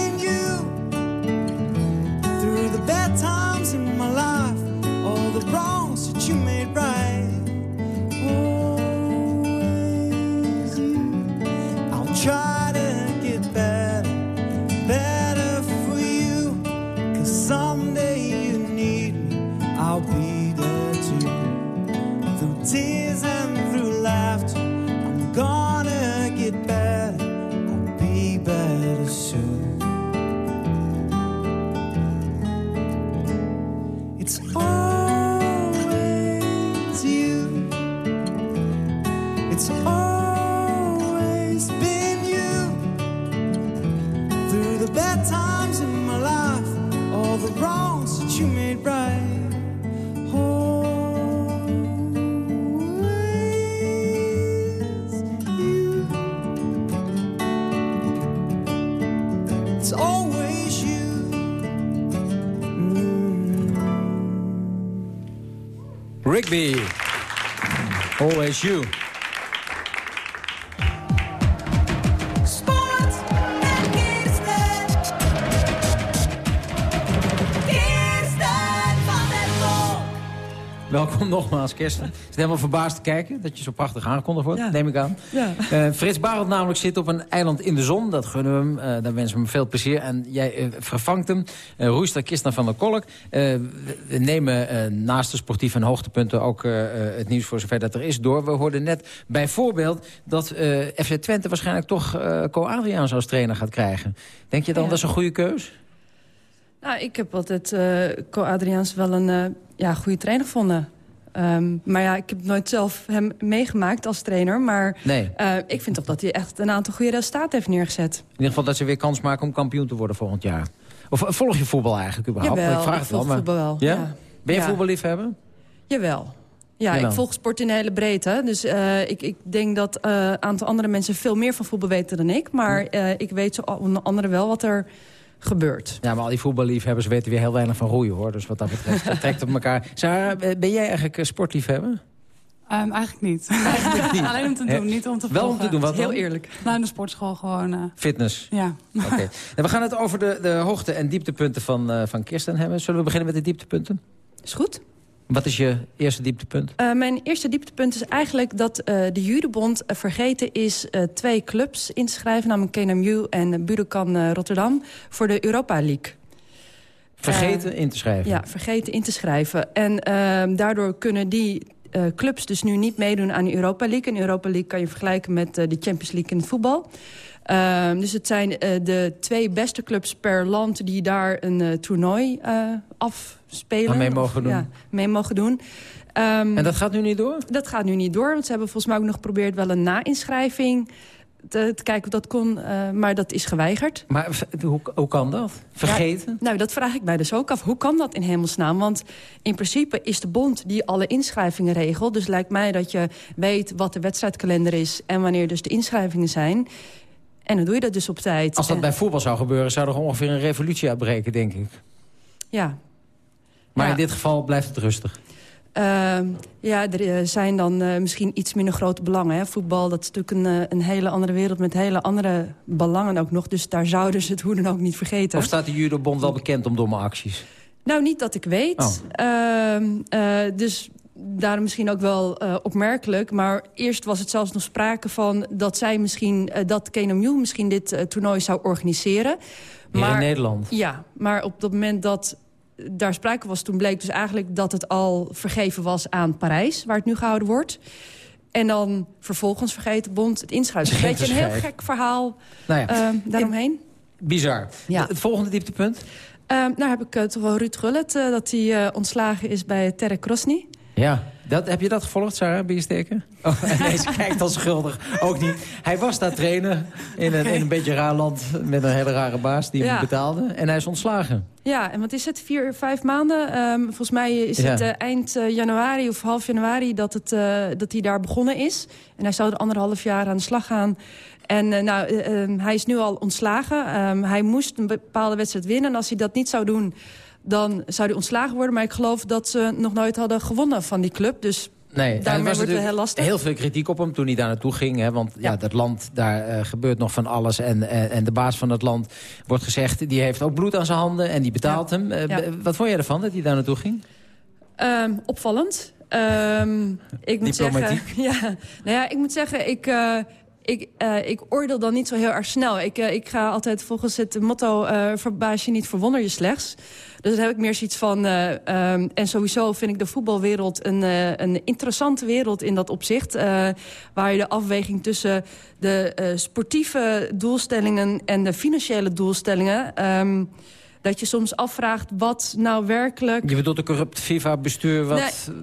Speaker 13: Always you.
Speaker 7: Welkom nogmaals, Kirsten. Ik zit helemaal verbaasd te kijken dat je zo prachtig aangekondigd wordt,
Speaker 19: Ja.
Speaker 7: neem ik aan.
Speaker 19: Ja.
Speaker 7: Eh, Frits Barend namelijk zit op een eiland in de zon. Dat gunnen we hem. Eh, daar wensen we hem veel plezier. En jij eh, vervangt hem. Roeister Kirsten van der Kolk. We, nemen naast de sportieve en hoogtepunten ook het nieuws voor zover dat er is door. We hoorden net bijvoorbeeld dat FC Twente waarschijnlijk toch Co Adriaans als trainer gaat krijgen. Denk je dan
Speaker 19: Ja.
Speaker 7: dat is een goede keus?
Speaker 19: Nou, ik heb altijd Co Adriaans wel een ja, goede trainer gevonden. Ehm, maar ja, ik heb nooit zelf hem meegemaakt als trainer. Maar
Speaker 7: Nee.
Speaker 19: eh, ik vind toch dat hij echt een aantal goede resultaten heeft neergezet.
Speaker 7: In ieder geval dat ze weer kans maken om kampioen te worden volgend jaar. Of eh, volg je voetbal eigenlijk überhaupt?
Speaker 19: Jawel,
Speaker 7: ik vraag
Speaker 19: ik
Speaker 7: het wel, maar...
Speaker 19: voetbal wel,
Speaker 7: Ja?
Speaker 19: ja.
Speaker 7: Ben je
Speaker 19: Ja.
Speaker 7: voetballiefhebber?
Speaker 19: Jawel. Ja,
Speaker 7: Jawel.
Speaker 19: ik volg sport in de hele breedte. Dus eh, ik, ik denk dat een aantal andere mensen veel meer van voetbal weten dan ik. Maar eh, ik weet zo onder andere wel wat er gebeurt.
Speaker 7: Ja, maar al die voetballiefhebbers weten weer heel weinig van roeien, hoor. Dus wat dat betreft, dat trekt op elkaar. Sarah, eh, ben jij eigenlijk sportliefhebber?
Speaker 20: Ehm, eigenlijk niet.
Speaker 7: niet.
Speaker 20: Alleen om te doen, niet om te
Speaker 7: Wel om te doen, wat
Speaker 19: Heel
Speaker 7: dan?
Speaker 19: eerlijk.
Speaker 20: Nou, in de sportschool gewoon... eh,
Speaker 7: Fitness.
Speaker 20: ja.
Speaker 7: Oké. En we gaan het over de, de hoogte- en dieptepunten van, eh, van Kirsten hebben. Zullen we beginnen met de dieptepunten?
Speaker 19: Is goed.
Speaker 7: Wat is je eerste dieptepunt?
Speaker 19: Eh, mijn eerste dieptepunt is eigenlijk dat eh, de Judebond eh, vergeten is... twee clubs in te schrijven, namelijk KNMU en Budokan Rotterdam... voor de Europa League.
Speaker 7: Vergeten in te schrijven.
Speaker 19: Ja, vergeten in te schrijven. En ehm, daardoor kunnen die clubs dus nu niet meedoen aan de Europa League. En Europa League kan je vergelijken met de Champions League in het voetbal. Ehm, dus het zijn eh, de twee beste clubs per land die daar een eh, toernooi eh, afspelen.
Speaker 7: Aan mee
Speaker 19: Of,
Speaker 7: mogen doen.
Speaker 19: Ja, mee mogen doen. Ehm,
Speaker 7: En dat gaat nu niet door?
Speaker 19: dat gaat nu niet door, want ze hebben volgens mij ook nog geprobeerd... wel een na-inschrijving te, te kijken of dat kon, maar dat is geweigerd.
Speaker 7: Maar hoe, hoe kan dat? Vergeten?
Speaker 19: Ja, nou, dat vraag ik mij dus ook af. Hoe kan dat in hemelsnaam? Want in principe is de bond die alle inschrijvingen regelt. Dus lijkt mij dat je weet wat de wedstrijdkalender is... en wanneer dus de inschrijvingen zijn. En dan doe je dat dus op tijd.
Speaker 7: Als dat
Speaker 19: En-
Speaker 7: bij voetbal zou gebeuren, zou er ongeveer een revolutie uitbreken, denk ik.
Speaker 19: Ja,
Speaker 7: Maar
Speaker 19: Ja.
Speaker 7: in dit geval blijft het rustig.
Speaker 19: Ehm, ja, er eh, zijn dan eh, misschien iets minder grote belangen. Hè? Voetbal, dat is natuurlijk een, eh, een hele andere wereld... met hele andere belangen ook nog. Dus daar zouden ze het hoe dan ook niet vergeten.
Speaker 7: Of staat de judobond wel bekend om domme acties?
Speaker 19: Nou, niet dat ik weet.
Speaker 7: Oh.
Speaker 19: Ehm, eh, dus daarom misschien ook wel eh, opmerkelijk. Maar eerst was het zelfs nog sprake van dat zij misschien... eh, dat KNMU misschien dit eh, toernooi zou organiseren.
Speaker 7: Hier in Nederland?
Speaker 19: Ja, maar op het moment dat daar sprake was... toen bleek dus eigenlijk dat het al vergeven was aan Parijs... waar het nu gehouden wordt. En dan vervolgens vergeet de bond het inschrijven. Een beetje een heel gek verhaal
Speaker 7: Nou ja.
Speaker 19: ehm, daaromheen.
Speaker 7: Bizar.
Speaker 19: Ja.
Speaker 7: Het volgende dieptepunt?
Speaker 19: Ehm, nou heb ik eh, toch wel Ruud Gullit... eh, dat hij eh, ontslagen is bij Terre Krosny.
Speaker 7: Ja. Dat, heb je dat gevolgd, Sarah Biersteken? Oh, nee, ze kijkt al schuldig. Ook niet. Hij was daar trainer in een, in een beetje raar land... met een hele rare baas die hem
Speaker 19: Ja.
Speaker 7: betaalde. En hij is ontslagen.
Speaker 19: Ja, en wat is het? Vier, vijf maanden? Ehm, volgens mij is
Speaker 7: Ja.
Speaker 19: het eh, eind eh, januari of half januari dat, het, eh, dat hij daar begonnen is. En hij zou er anderhalf jaar aan de slag gaan. En nou, eh, ehm, hij is nu al ontslagen. Ehm, hij moest een bepaalde wedstrijd winnen. En als hij dat niet zou doen, dan zou hij ontslagen worden. Maar ik geloof dat ze nog nooit hadden gewonnen van die club. Dus
Speaker 7: Nee,
Speaker 19: daarmee
Speaker 7: was
Speaker 19: wordt het heel lastig.
Speaker 7: heel veel kritiek op hem toen hij daar naartoe ging. Hè, want ja. dat land, daar eh, gebeurt nog van alles. En, en, en de baas van het land wordt gezegd... die heeft ook bloed aan zijn handen en die betaalt hem. Eh,
Speaker 19: Ja.
Speaker 7: Wat vond jij ervan dat hij daar naartoe ging?
Speaker 19: Ehm, opvallend. Ehm, ik moet zeggen, ja, nou ja, ik moet zeggen, ik, eh, ik, eh, ik oordeel dan niet zo heel erg snel. Ik, eh, ik ga altijd volgens het motto, eh, verbaas je niet, verwonder je slechts. Dus dan heb ik meer zoiets van, eh, ehm, en sowieso vind ik de voetbalwereld een, een interessante wereld in dat opzicht. waar je de afweging tussen de sportieve doelstellingen en de financiële doelstellingen... ehm, Dat je soms afvraagt wat nou werkelijk...
Speaker 7: Je bedoelt een corrupt FIFA-bestuur wat eh,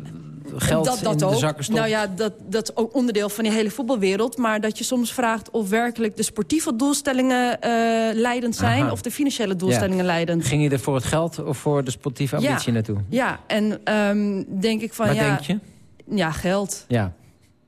Speaker 7: geld in de zakken stopt?
Speaker 19: Nou ja, dat, dat is ook onderdeel van die hele voetbalwereld. Maar dat je soms vraagt of werkelijk de sportieve doelstellingen uh, leidend zijn...
Speaker 7: Aha.
Speaker 19: of de financiële doelstellingen
Speaker 7: Ja.
Speaker 19: leidend.
Speaker 7: Ging je er voor het geld of voor de sportieve ambitie
Speaker 19: ja.
Speaker 7: naartoe?
Speaker 19: Ja, en ehm, denk ik van... Ja,
Speaker 7: denk je?
Speaker 19: Ja, geld.
Speaker 7: Ja,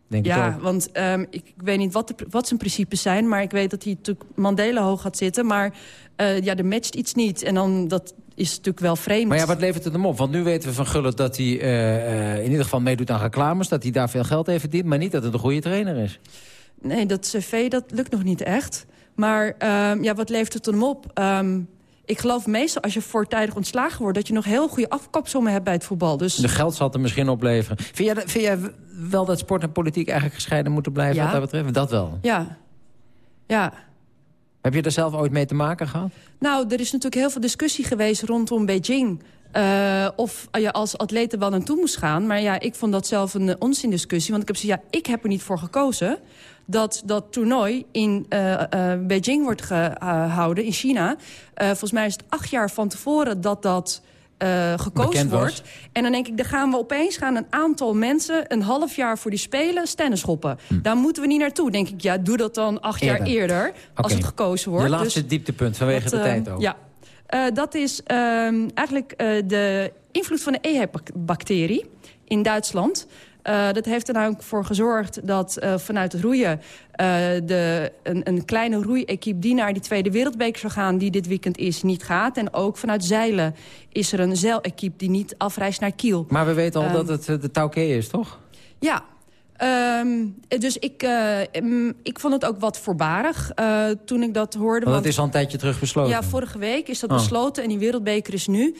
Speaker 7: denk
Speaker 19: ja,
Speaker 7: ook.
Speaker 19: want ehm, ik, ik weet niet wat, de, wat zijn principes zijn... maar ik weet dat hij natuurlijk Mandela hoog gaat zitten. Maar eh, ja, er matcht iets niet. En dan, dat is natuurlijk wel vreemd.
Speaker 7: Maar ja, wat levert het hem op? Want nu weten we van Gullit dat hij eh, eh, in ieder geval meedoet aan reclames... dat hij daar veel geld heeft verdiend, maar niet dat het een goede trainer is.
Speaker 19: Nee, dat cv, dat lukt nog niet echt. Maar ehm, ja, wat levert het hem op? Ehm, ik geloof meestal als je voortijdig ontslagen wordt... dat je nog heel goede afkoopsommen hebt bij het voetbal. Dus
Speaker 7: De geld zal er misschien opleveren. Vind jij, vind jij wel dat sport en politiek eigenlijk gescheiden moeten blijven
Speaker 19: Ja.
Speaker 7: wat dat betreft? Dat wel.
Speaker 19: ja, ja.
Speaker 7: Heb je er zelf ooit mee te maken gehad?
Speaker 19: Nou, er is natuurlijk heel veel discussie geweest rondom Beijing. Eh, of je als atleet er wel naartoe moest gaan. Maar ja, ik vond dat zelf een uh, onzindiscussie. Want ik heb gezegd, ja, ik heb er niet voor gekozen... dat dat toernooi in uh, uh, Beijing wordt gehouden, in China. Volgens mij is het acht jaar van tevoren dat dat... Gekozen wordt. En dan denk ik, dan gaan we opeens gaan een aantal mensen... een half jaar voor die Spelen stennis schoppen.
Speaker 7: Hm.
Speaker 19: Daar moeten we niet naartoe. denk ik, ja, doe dat dan acht
Speaker 7: Eerder.
Speaker 19: jaar eerder... als het gekozen wordt.
Speaker 7: Je laatste
Speaker 19: Dus-
Speaker 7: dieptepunt vanwege
Speaker 19: dat,
Speaker 7: de
Speaker 19: eh,
Speaker 7: tijd ook.
Speaker 19: Ja, dat is uh, eigenlijk uh, de invloed van de EHEC-bacterie in Duitsland. Uh, dat heeft er namelijk voor gezorgd dat uh, vanuit het roeien... de, een, een kleine roeiequipe die naar die Tweede Wereldbeker zou gaan... die dit weekend is, niet gaat. En ook vanuit zeilen is er een zeilequipe die niet afreist naar Kiel.
Speaker 7: Maar we weten al
Speaker 19: Um,
Speaker 7: dat het eh, de Tauke is, toch?
Speaker 19: Ja, Um, dus ik, uh, um, ik vond het ook wat voorbarig uh, toen ik dat hoorde.
Speaker 7: Want, want het is al een tijdje terug besloten.
Speaker 19: Ja, vorige week is dat
Speaker 7: oh.
Speaker 19: besloten en die wereldbeker is nu.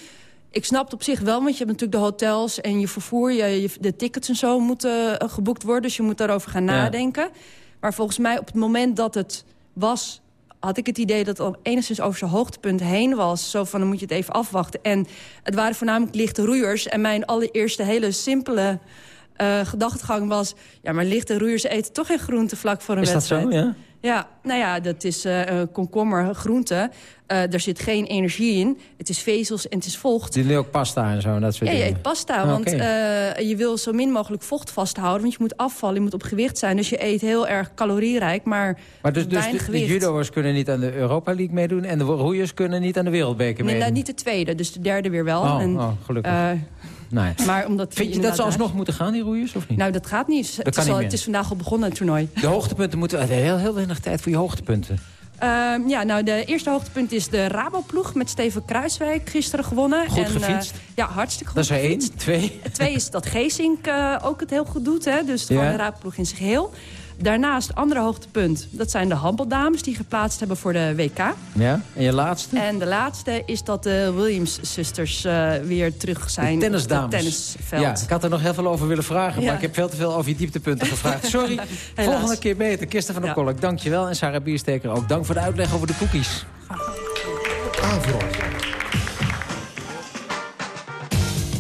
Speaker 19: Ik snap het op zich wel, want je hebt natuurlijk de hotels en je vervoer... Je, je, de tickets en zo moeten uh, geboekt worden, dus je moet daarover gaan
Speaker 7: Ja.
Speaker 19: nadenken. Maar volgens mij op het moment dat het was had ik het idee dat het al enigszins over zijn hoogtepunt heen was. Zo van, dan moet je het even afwachten. En het waren voornamelijk lichte roeiers. En mijn allereerste hele simpele uh, gedachtegang was... ja, maar lichte roeiers eten toch geen groente vlak voor een
Speaker 7: Is dat
Speaker 19: wedstrijd.
Speaker 7: zo, ja?
Speaker 19: Ja, nou ja, dat is uh, komkommer, groente. Uh, er zit geen energie in. Het is vezels en het is vocht.
Speaker 7: Jullie ook pasta en zo en dat soort
Speaker 19: Ja, je
Speaker 7: dingen?
Speaker 19: eet pasta,
Speaker 7: Oh,
Speaker 19: want uh, je wil zo min mogelijk vocht vasthouden. Want je moet afvallen, je moet op gewicht zijn. Dus je eet heel erg calorierijk, maar,
Speaker 7: Maar dus, dus de, de judo'ers kunnen niet aan de Europa League meedoen... en de roeiers kunnen niet aan de wereldbeker
Speaker 19: Nee,
Speaker 7: meedoen?
Speaker 19: nou, niet de tweede, dus de derde weer wel.
Speaker 7: Oh,
Speaker 19: en,
Speaker 7: oh, gelukkig. Nee.
Speaker 19: maar omdat
Speaker 7: Vind je dat ze alsnog moeten gaan, die roeiers, of niet?
Speaker 19: Nou, dat gaat niet. het,
Speaker 7: kan
Speaker 19: is al, het is vandaag al begonnen, het toernooi.
Speaker 7: De hoogtepunten moeten... eh, Heel, heel weinig tijd voor je hoogtepunten.
Speaker 19: Um, ja, nou, de eerste hoogtepunt is de Raboploeg met Steven Kruiswijk gisteren gewonnen.
Speaker 7: Goed
Speaker 19: en,
Speaker 7: gefietst.
Speaker 19: Uh, ja, hartstikke goed
Speaker 7: Dat is er één.
Speaker 19: gefietst.
Speaker 7: Twee.
Speaker 19: Twee is dat Geesink uh, ook het heel goed doet. Hè? Dus
Speaker 7: Ja.
Speaker 19: gewoon de Raboploeg in zijn geheel. Daarnaast, andere hoogtepunt, dat zijn de handbaldames... die geplaatst hebben voor de WK.
Speaker 7: Ja, en je laatste?
Speaker 19: En de laatste is dat de Williams-zusters uh, weer terug zijn
Speaker 7: de tennisdames.
Speaker 19: op het tennisveld.
Speaker 7: Ja, ik had er nog heel veel over willen vragen...
Speaker 19: Ja.
Speaker 7: maar ik heb veel te veel over je dieptepunten gevraagd. Sorry, volgende keer beter. Kirsten van der
Speaker 19: Ja.
Speaker 7: Kolk, dankjewel. En Sarah Biersteker ook. Dank voor de uitleg over de cookies.
Speaker 1: Avro.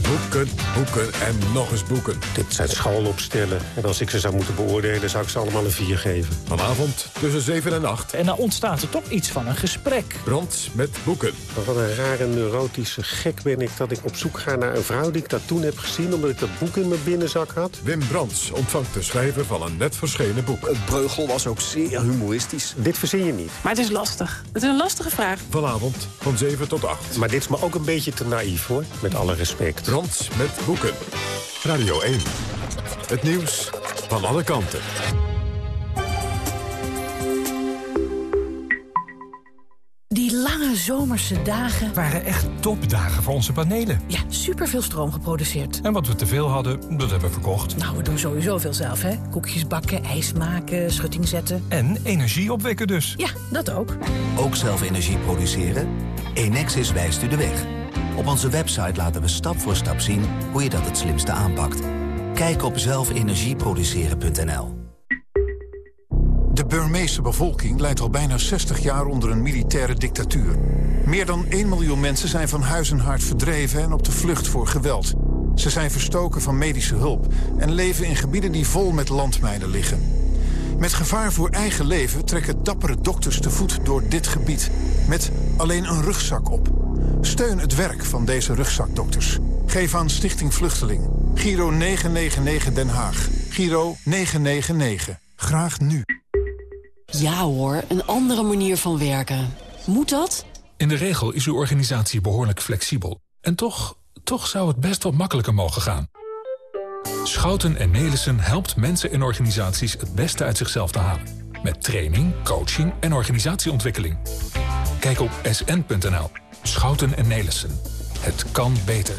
Speaker 1: Boeken, boeken en nog eens boeken.
Speaker 21: Dit zijn schoolopstellen. En als ik ze zou moeten beoordelen, zou ik ze allemaal een 4 geven.
Speaker 1: Vanavond tussen 7 en 8.
Speaker 22: En dan ontstaat er toch iets van een gesprek.
Speaker 1: Brand met boeken.
Speaker 21: Wat een rare neurotische gek ben ik dat ik op zoek ga naar een vrouw die ik dat toen heb gezien... omdat ik dat boek in mijn binnenzak had.
Speaker 1: Wim Brands ontvangt de schrijver van een net verschenen boek.
Speaker 23: Het breugel was ook zeer humoristisch.
Speaker 21: Dit verzin je niet.
Speaker 22: Maar het is lastig. Het is een lastige vraag.
Speaker 1: Vanavond van 7 tot 8.
Speaker 21: Maar dit is me ook een beetje te naïef, hoor. Met alle respect.
Speaker 1: Met boeken. Radio 1. Het nieuws van alle kanten.
Speaker 24: Die lange zomerse dagen...
Speaker 25: waren echt topdagen voor onze panelen.
Speaker 24: Ja, superveel stroom geproduceerd.
Speaker 25: En wat we te veel hadden, dat hebben we verkocht.
Speaker 24: Nou, we doen sowieso veel zelf, hè. Koekjes bakken, ijs maken, schutting zetten.
Speaker 25: En energie opwekken dus.
Speaker 24: Ja, dat ook.
Speaker 26: Ook zelf energie produceren? Enexis wijst u de weg. Op onze website laten we stap voor stap zien hoe je dat het slimste aanpakt. Kijk op zelfenergieproduceren.nl
Speaker 27: De Burmeese bevolking leidt al bijna 60 jaar onder een militaire dictatuur. Meer dan 1 miljoen mensen zijn van huis en hart verdreven en op de vlucht voor geweld. Ze zijn verstoken van medische hulp en leven in gebieden die vol met landmijnen liggen. Met gevaar voor eigen leven trekken dappere dokters te voet door dit gebied. Met alleen een rugzak op. Steun het werk van deze rugzakdokters. Geef aan Stichting Vluchteling. Giro 999 Den Haag. Giro 999. Graag nu.
Speaker 28: Ja hoor, een andere manier van werken. Moet dat?
Speaker 29: In de regel is uw organisatie behoorlijk flexibel. En toch, toch zou het best wat makkelijker mogen gaan. Schouten en Nelissen helpt mensen en organisaties het beste uit zichzelf te halen. Met training, coaching en organisatieontwikkeling. Kijk op sn.nl. Schouten en Nelissen. Het kan beter.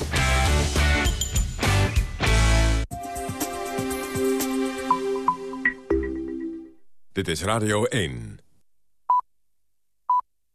Speaker 1: Dit is Radio 1.